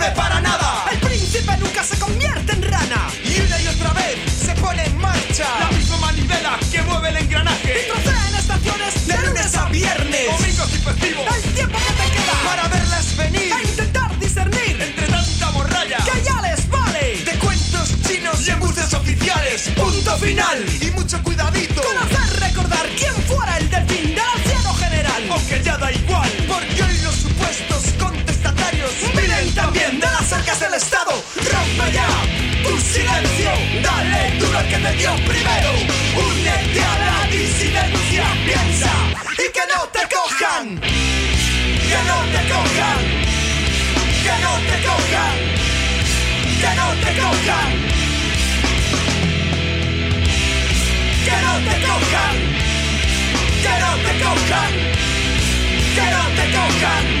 sirve para nada. El príncipe nunca se convierte en rana. Y una y otra vez se pone en marcha. La misma manivela que mueve el engranaje. Y trocea en estaciones de lunes a viernes. Domingos y festivos. El tiempo que te queda para verlas venir. A intentar discernir entre tanta morralla Que ya les vale. De cuentos chinos y embuses oficiales. Punto final. Y mucho cuidadito. Con Estado. Rompe ya tu silencio. Dale duro al que te dio primero. Únete a la disidencia. Piensa y que no te cojan. Que no te cojan. Que no te cojan. Que no te cojan. Que no te cojan. Que no te cojan. Que no te cojan